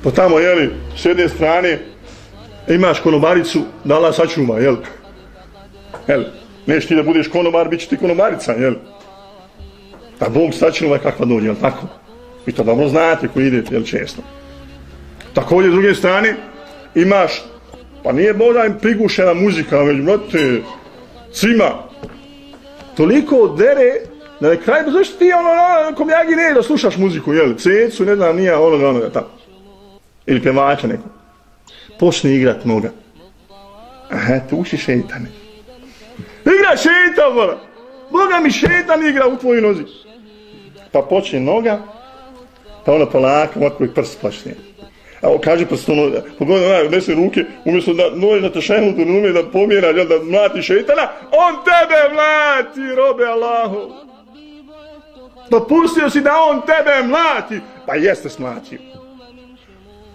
Po tamo, jeli, s jedne strane, e, imaš konobaricu, da Allah sačuma, jel? Jel, neš ti da budeš konobar, bit će ti konobarica, jel? Da pa Bog sačuma kakva dođe, jel tako? Vi to dobro znate koji idete, jel, često. Također, s druge strane, imaš, pa nije Boga prigušena muzika, već, brate, cima, toliko dere da je kraj, zašto ti ono, ono komjagi ne da slušaš muziku, jel, cecu, ne znam, nije ono, ono, tamo. Ili pjevača neko. Počne igrat noga. Aha, tu uši šeitane. Igra šeitan, mora. Boga mi šeitan igra u tvoju nozi. Pa počne noga, pa ona polaka, ovako i prst počne. Evo, kaže pa sto noga, pa pogledaj, onaj, odnese ruke, umjesto da noje na tešenu, da nume da pomjera, jel, da mlati šeitana, on tebe mlati, robe Allahu. Pa Dopustio si da on tebe mlati, pa jeste smlatio.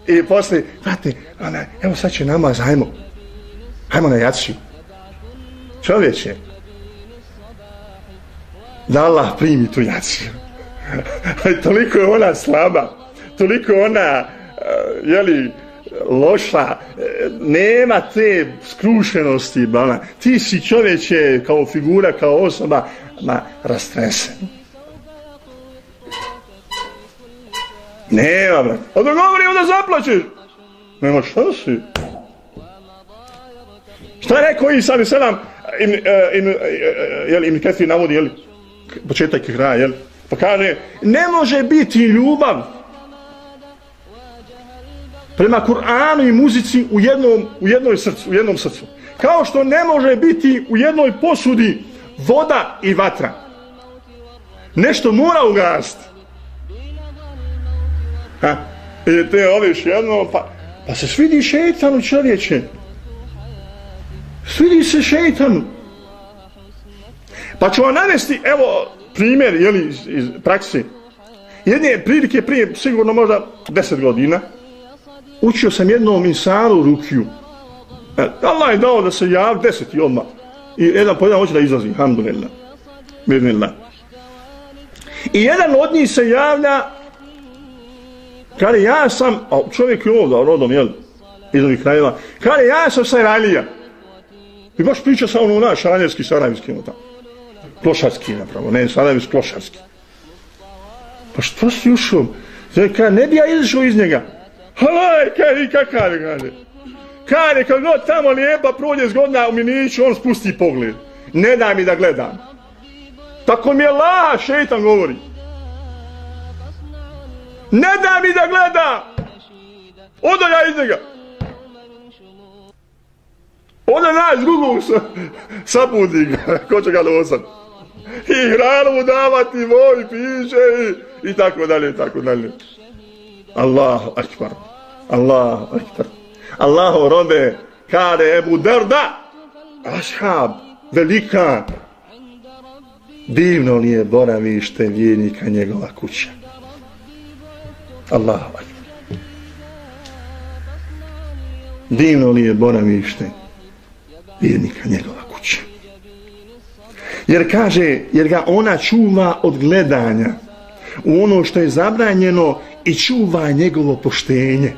I posle, vrati, ona, evo sad će namaz, hajmo, hajmo na jaciju. Čovječe, da Allah primi tu jaciju. toliko je ona slaba, toliko ona, Eh, jeli, eh, loša, eh, nema te skrušenosti, bala. ti si čovječe kao figura, kao osoba, ma, rastresen. Nema, brat. da govori, onda zaplaćeš. Nema šta si? Šta je rekao Isa, ali sedam, im, uh, im, uh, jel, im Ketri navodi, jel, početak i kraj, jel, pa kaže, ne može biti ljubav prema Kur'anu i muzici u jednom, u jednoj srcu, u jednom srcu. Kao što ne može biti u jednoj posudi voda i vatra. Nešto mora ugasiti. Ha? I te oliš jedno, pa, pa se svidi šeitanu čovječe. Svidi se šeitanu. Pa ću vam navesti, evo, primjer, jeli, iz, iz praksi. Jedne prilike prije, sigurno možda deset godina, učio sam jednom insanu rukiju. E, Allah je dao da se jav deseti odmah. I jedan po jedan hoće da izlazi. Alhamdulillah. Bismillah. I jedan od njih se javlja kada ja sam, a čovjek je ovdje rodom, jel, iz ovih krajeva, kada ja sam sa I baš priča sa ono naš, Sarajevski, sarajevski, ono tamo. Klošarski, napravo, ne, sarajevski, klošarski. Pa što si ušao? Znači, kada ne bi ja izašao iz njega, Halaj, kaj kakav je, kaže. Kaže, kad god tamo lijepa prođe zgodna u miniću, on spusti pogled. Ne daj mi da gledam. Tako mi je la, šeitan govori. Ne da mi da gleda! Odo ja iz njega! Onda naš drugog sa, sapudi ga, ko će ga losat. I hranu mu davati, moj piše i, i tako dalje, tako dalje. Allahu akbar. Allahu akbar. Allahu robe, kare Ebu Derda, ashab, velika, divno li je boravište vjernika njegova kuća. Allahu akbar. Divno li je boravište vjernika njegova kuća. Jer kaže, jer ga ona čuva od gledanja u ono što je zabranjeno i čuva njegovo poštenje.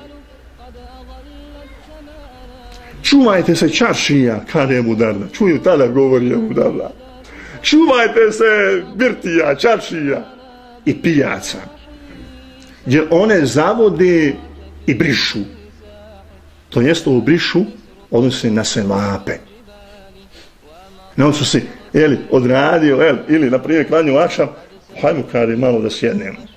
Čuvajte se čaršija, kada je mudarna. Čuju tada govori je mudarna. Čuvajte se birtija, čaršija i pijaca. Jer one zavode i brišu. To jest u brišu, odnose na sve lape. Ne on su se, jeli, odradio, jeli, ili, na primjer, klanju ašam, hajmo kada malo da sjednemo.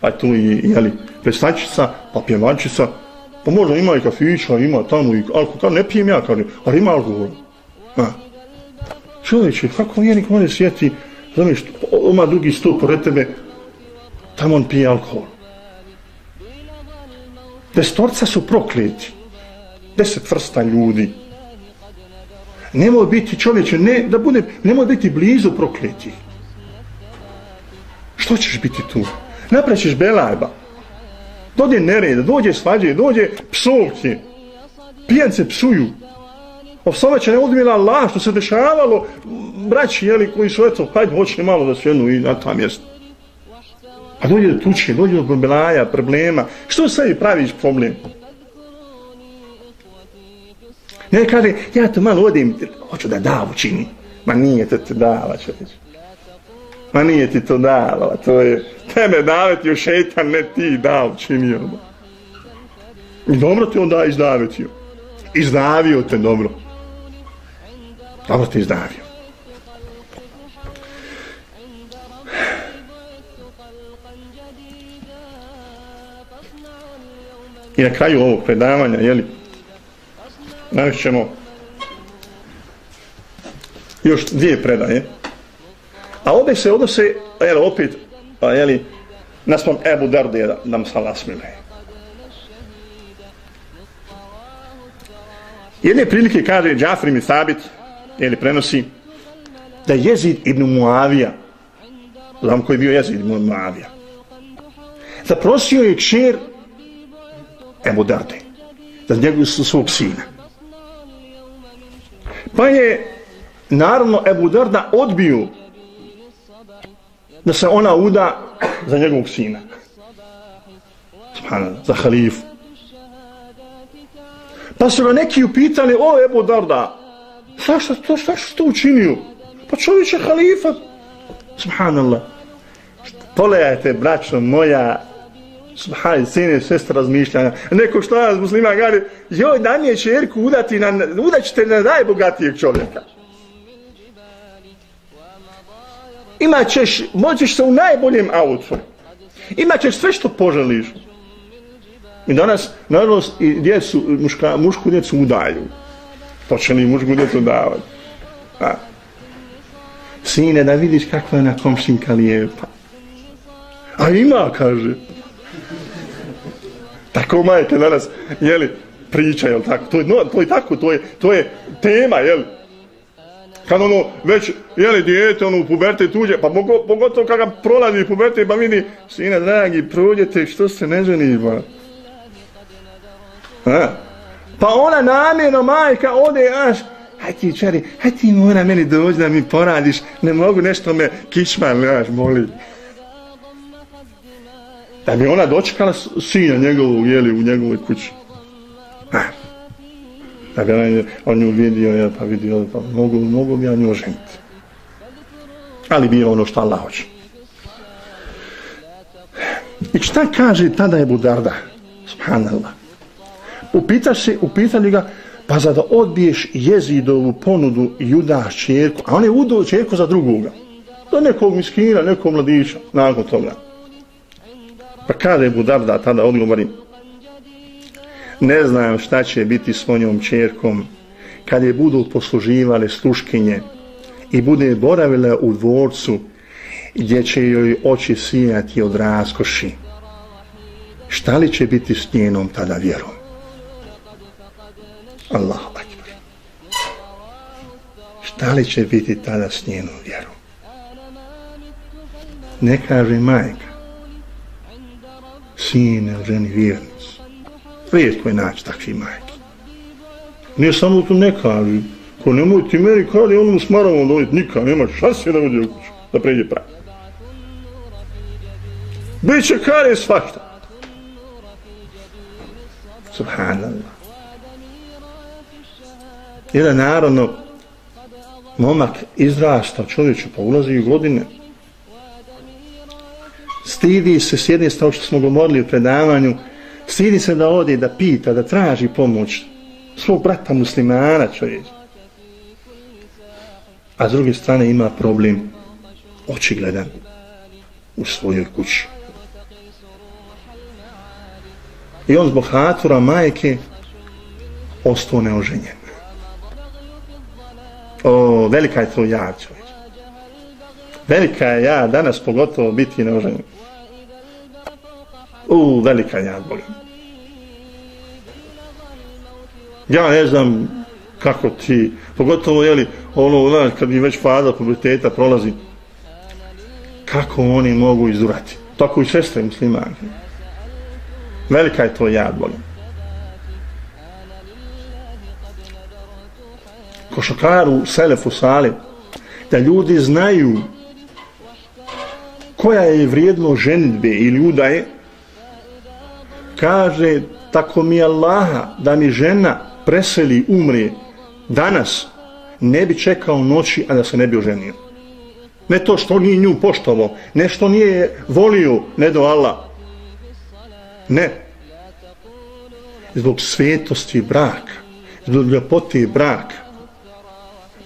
Pa tu i, jeli, pestačica, pa pjevačica, pa možda ima i kafića, ima tamo i alkohol, ne pijem ja, kada, ali ima alkohol. Ha. Čovječe, kako vjernik može ne sjeti, znaš, oma drugi stup pored tebe, tamo on pije alkohol. Destorca su prokleti. Deset vrsta ljudi. Nemoj biti čovječe, ne, da bude, nemoj biti blizu prokleti. Što ćeš biti tu? Naprećeš belajba. Dođe nered, dođe svađe, dođe psovke. Pijance psuju. Opsovaća ne odmila Allah što se dešavalo braći jeli, koji su eto, hajde hoće malo da sjednu i na ta mjesta. A dođe do tuče, dođe do belaja, problema. Što sve praviš problem? Ne kaže, ja to malo odim, hoću da davu čini. Ma nije to te dava, čovječ. Ma nije ti to dava, to je, tebe davetio šeitan, ne ti dao činio. I dobro ti onda izdavetio. Izdavio te dobro. Dobro ti izdavio. I na kraju ovog predavanja, jeli, navišćemo još dvije predaje. A ovdje se odnose, jel, opet, a, jeli, naspom Ebu Darde da nam sala smile. Jedne prilike kaže Džafri mi Thabit, jeli, prenosi, da Jezid ibn Muavija, znam koji je bio Jezid ibn Muavija, zaprosio je kćer Ebu Darde, za njegovu svog sina. Pa je naravno Ebu Darda odbio da se ona uda za njegovog sina. Subhanallah, za halifu. Pa su ga neki upitali, o Ebu Darda, šta to, šta to učinio? Pa čovječ je halifa. Subhanallah. Pogledajte, braćo moja, subhanallah, sine, sestra razmišljanja. Neko što nas muslima gari, joj, da mi je čerku udati na, udaćete na najbogatijeg čovjeka. Imaćeš, moćeš se u najboljem autu. Imaćeš sve što poželiš. I danas, nažalost, i djecu, muška, mušku djecu udalju. Počeli mušku djecu davati. A. Sine, da vidiš kakva je na komšinka lijepa. A ima, kaže. Tako majke danas, jeli, priča, jel tako? To je, no, to je tako, to je, to je tema, jel? Kad ono, već, jeli, dijete, ono, u puberte tuđe, pa mogo, pogotovo kada prolazi puberte, pa vidi, sine, dragi, prođete, što se ne ženi, ba? Ha? E? Pa ona namjerno, majka, ode, aš, haj ti, čari, haj ti mora meni dođi da mi poradiš, ne mogu nešto me kičma, znaš, moli da bi ona dočekala sina njegovog, jeli, u njegovoj kući. Ha. Da ga on, on nju vidio, ja, pa vidio, pa mogu, mogu bi ja nju ženiti. Ali bio ono što Allah hoće. I šta kaže tada je Budarda? Subhanallah. Upita se, upitali ga, pa za da odbiješ jezidovu ponudu i udaš čerku, a on je udao čerku za drugoga. Do nekog miskina, nekog mladića, nakon toga. Pa kada je Budarda tada odgovorim, ne znam šta će biti s mojom čerkom kad je budu posluživale sluškinje i bude boravila u dvorcu gdje će joj oči sijati od raskoši. Šta li će biti s njenom tada vjerom? Allah akbar. Šta li će biti tada s njenom vjerom? Ne kaže majka, sine, ženi, vjerni Rijetko je naći takvi majke. Nije samo to ne kaže, ko nemoj ti meni kada je onom smaravom dojeti, nikad nema šanse da uđe u kuću, da pređe pravi. Biće kare svašta. Subhanallah. Jedan naravno momak izrasta čovječe pa ulazi u godine stidi se s jedne stao što smo govorili u predavanju stidi se da ode da pita da traži pomoć svog brata muslimana čovjek. a s druge strane ima problem očigledan u svojoj kući i on zbog hatura majke ostao neoženjen O, velika je to ja, čovječ. Velika je ja, danas pogotovo biti neoženjen. U, velika je ja, Boga. Ja ne znam kako ti, pogotovo, jeli, ono, znaš, kad mi već pada puberteta prolazi, kako oni mogu izdurati. Tako i sestre muslimane. Velika je to jad, Boga. košakaru Selefu Salim, da ljudi znaju koja je vrijedno ženitbe ili udaje, kaže, tako mi Allaha da mi žena preseli, umre danas, ne bi čekao noći, a da se ne bi oženio. Ne to što nije nju poštovo, ne što nije volio, ne do Allah. Ne. Zbog svetosti braka, zbog ljepote braka,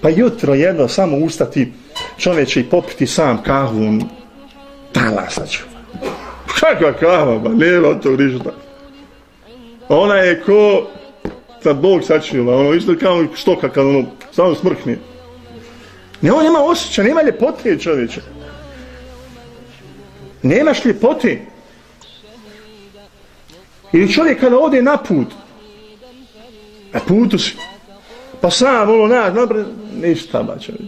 Pa jutro jedno samo ustati čoveče i popiti sam kahvu talasa ću. Kakva kava, ba, nema od tog ništa. Ona je ko kad Bog sačinila, ono isto kao štoka kad ono samo smrkne. Ne, on nema osjeća, nema ljepote čovječe. Nemaš ljepote. Ili čovjek kada ode na put, na putu si, pa sam ono naš, napred, ništa bačali.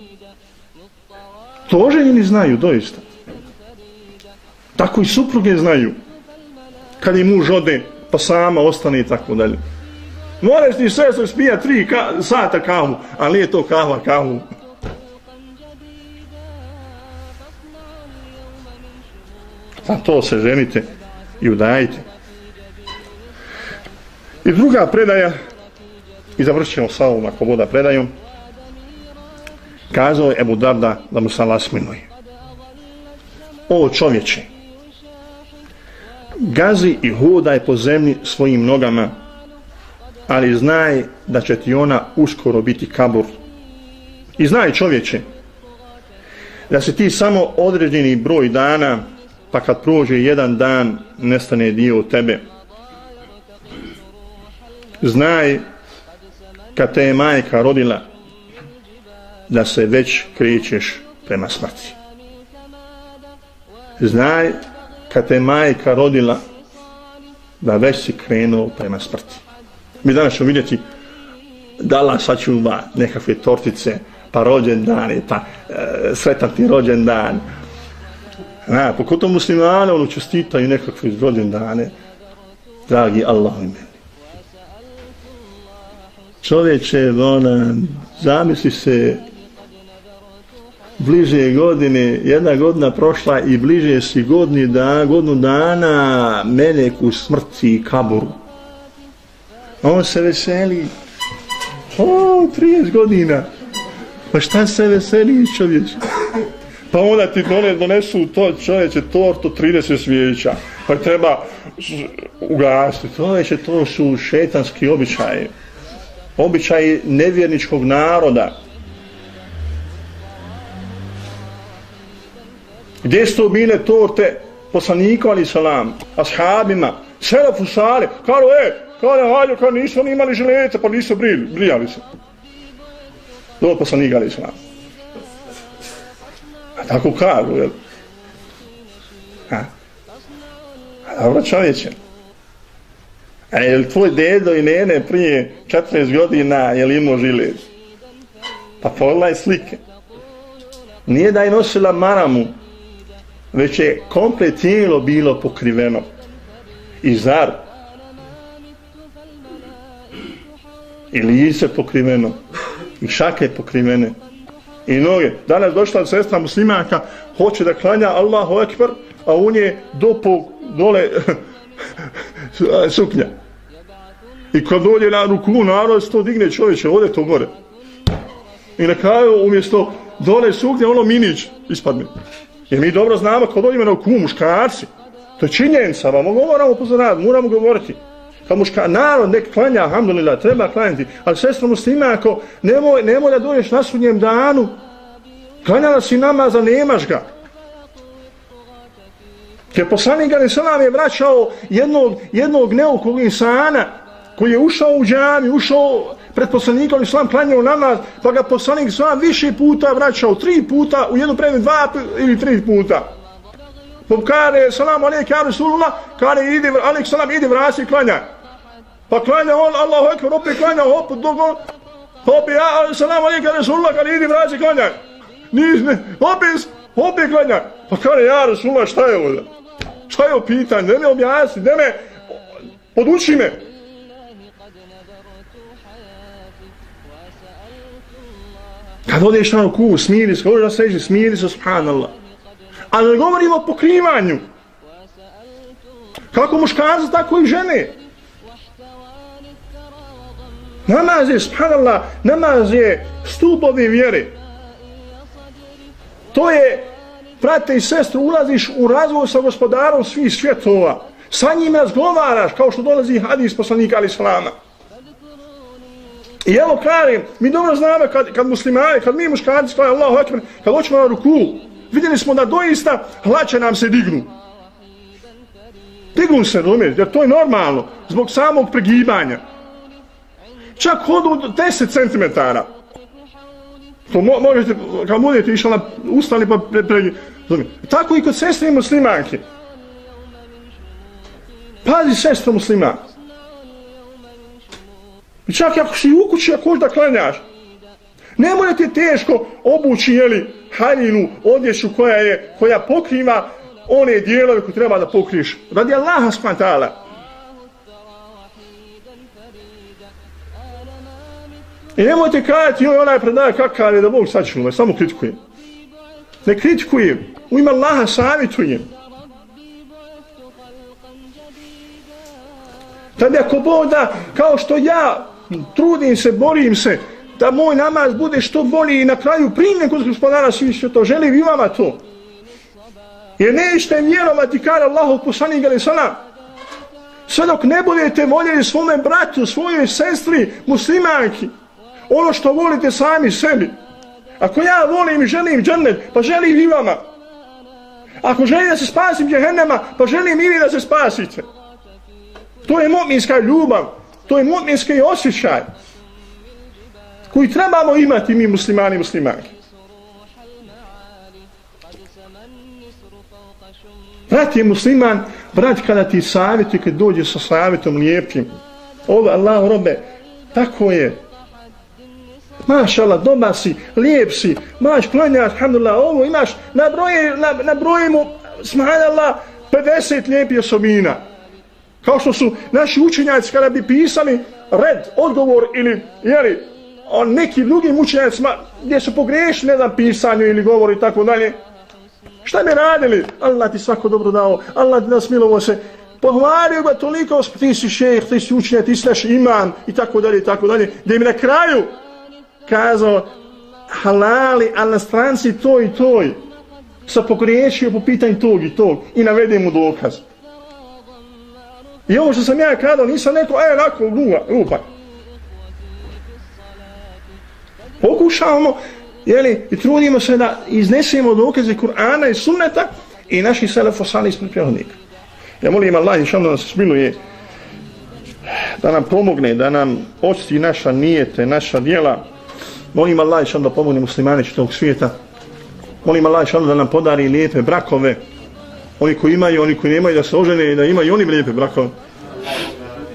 To oženjeni znaju, doista. Tako i supruge znaju. Kad im muž ode, pa sama ostane i tako dalje. Moraš ti sve se spija tri ka sata kavu, ali nije to kava kavu. A pa to se ženite i udajite. I druga predaja, i završimo sa ovom ako voda predajom, kazao je Ebu Darda da mu salah sminuje. O čovječe, gazi i hodaj po zemlji svojim nogama, ali znaj da će ti ona uskoro biti kabur. I znaj čovječe, da se ti samo određeni broj dana, pa kad prođe jedan dan, nestane dio od tebe. Znaj, kad te je majka rodila, da se već krećeš prema smrti. Znaj, kad te majka rodila, da već si krenuo prema smrti. Mi danas ćemo vidjeti da Allah sačuva nekakve tortice, pa rođendan je, pa e, sretan ti rođendan. Na, pokoto muslimane, ono čestitaju nekakve rođendane, dragi Allah i meni. Čovječe, ona, zamisli se bliže godine, jedna godina prošla i bliže si godni da, godnu dana mene ku smrti i kaburu. On se veseli. O, 30 godina. Pa šta se veseli čovječ? Pa onda ti done, donesu to čovječe torto 30 svijeća. Pa treba ugasiti. Čovječe, to su šetanski običaje. Običaje nevjerničkog naroda. Gdje su bile torte poslaniku ali salam, ashabima, selefu sale, kao e, kao ne hađo, kao nisu oni imali žilete, pa nisu brili, brijali se. To poslanik ali salam. A tako kažu, jel? Ha. A dobro čovječe. A je li tvoj dedo i nene prije 14 godina, je li imao žilet? Pa pogledaj slike. Nije da je nosila maramu, već je komplet tijelo bilo pokriveno. I zar? I lice pokriveno. I šake pokrivene. I noge. Danas došla sestra muslimanka, hoće da klanja Allahu Ekber, a u nje do po, dole suknja. I kad dođe na ruku, narod to digne čovječe, ode to gore. I na kraju umjesto dole suknje, ono minić ispadne. Jer mi dobro znamo kod dođemo na kumu, muškarci, to je činjenica, pa vam moramo upozoravati, moramo govoriti. Kad muška, narod nek klanja, alhamdulillah, treba klanjati, ali sestra muslima, ako nemoj, nemoj da dođeš na sudnjem danu, klanjala si namaza, nemaš ga. Jer poslanik Ali Salam je vraćao jednog, jednog neukog insana koji je ušao u džami, ušao pred poslanikom Islam klanjao namaz, pa ga poslanik Islam više puta vraćao, tri puta, u jednu predmet dva ili tri puta. Pa kare, salam alaik, ja Rasulullah, kare, idi, alaik salam, idi vrasi klanja. Pa klanja on, Allahu ekber, opet klanja, hop, dok on, hop, ja, salam alaik, ja Rasulullah, kare, idi vrasi klanja. Nis, ne, opet, opet klanja. Pa kare, ja Rasulullah, šta je ovo? Šta je ovo pitanje? Ne me objasni, ne me, poduči me. Kad odeš na ruku, smiri se, kad odeš na seđi, smiri se, subhanallah. A ne govorimo o pokrivanju. Kako muškarca, tako i žene. Namaz je, subhanallah, namaz je stupovi vjere. To je, prate i sestre, ulaziš u razvoj sa gospodarom svih svjetova. Sa njim razgovaraš, kao što dolazi hadis poslanika ali salama. I evo kažem, mi dobro znamo kad, kad muslimani, kad mi muškarci kada Allahu Akbar, kad hoćemo na ruku, vidjeli smo da doista hlače nam se dignu. Dignu se, razumiješ, jer to je normalno, zbog samog pregibanja. Čak hodu 10 cm. To mo možete, kad budete išli na ustali pa pre, pre, razumiješ. Tako i kod sestre muslimanke. Pazi sestra muslimanke. I čak ako si u kući, ako da klanjaš, ne mora ti teško obući, jeli, haljinu, odjeću koja je, koja pokriva one dijelove koje treba da pokriješ. Radi Allaha spantala. I nemojte kajati, joj, onaj predaje kakav je da Bog sačuva, samo kritikujem. Ne kritikujem, u ima Allaha savjetujem. Tad ako Bog da, kao što ja trudim se, borim se da moj namaz bude što bolji i na kraju primljen kod gospodara svi što to želim i vama to. Jer nećete vjerovati kada Allah poslanik ali sana sve dok ne budete voljeli svome bratu, svojoj sestri, muslimanki, ono što volite sami sebi. Ako ja volim i želim džennet, pa želim i vama. Ako želim da se spasim džehennema, pa želim i vi da se spasite. To je mominska ljubav. To je mu'minski osjećaj koji trebamo imati mi muslimani i muslimanke. Brat je musliman, brat kada ti savjeti, kad dođe sa savjetom lijepim, ovo Allah robe, tako je. Maš Allah, doba si, lijep si, maš klanja, alhamdulillah, ovo imaš, na, broje, na, na brojemu, Allah, 50 lijepih osobina. Kao što su naši učenjaci kada bi pisali red, odgovor ili jeli, neki drugim učenjacima gdje su pogrešili, jedan pisanju ili govor i tako dalje. Šta bi radili? Allah ti svako dobro dao, Allah ti nas milovo se, pohvalio ga toliko, ti si šejh, ti si učenjac, ti si naš imam i tako dalje i tako dalje, gdje mi na kraju kazao halali, ali na stranci toj i toj, sa pogriješio po pitanju tog i tog i navede mu dokaz. I ovo što sam ja kazao, nisam neko, e, lako, grupa. grupa. Pokušavamo, jeli, i trudimo se da iznesemo dokaze Kur'ana i sunneta i naši selefu sali ispred prethodnika. Ja molim Allah, inša da nas smiluje, da nam pomogne, da nam očisti naša nijete, naša dijela. Molim Allah, inša da pomogne muslimane čitavog svijeta. Molim Allah, inša da nam podari lijepe brakove, oni koji imaju, oni koji nemaju, da se ožene i da imaju oni lijepe brakove.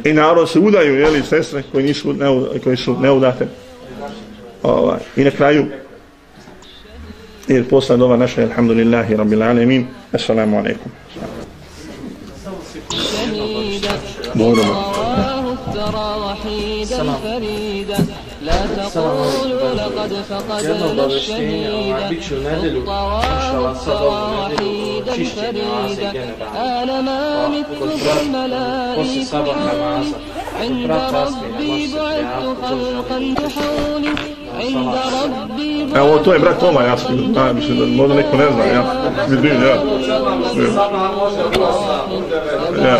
I narod se udaju, jeli, sestre koji, nisu, ne, koji su neudate. Ovaj. I na kraju, jer posla dova naša, alhamdulillahi, rabbil alamin, assalamu alaikum. Dobro. لا تقولوا لقد فقدنا الشهيد الطواف الثرى وحيدا فريدا أنا ما مت بالملائكه عند ربي بعدت خلقا تحولي Evo, to je brat Toma, ja sam, da, mislim, da možda neko ne zna, ja, vidim, dvim, ja. Ja.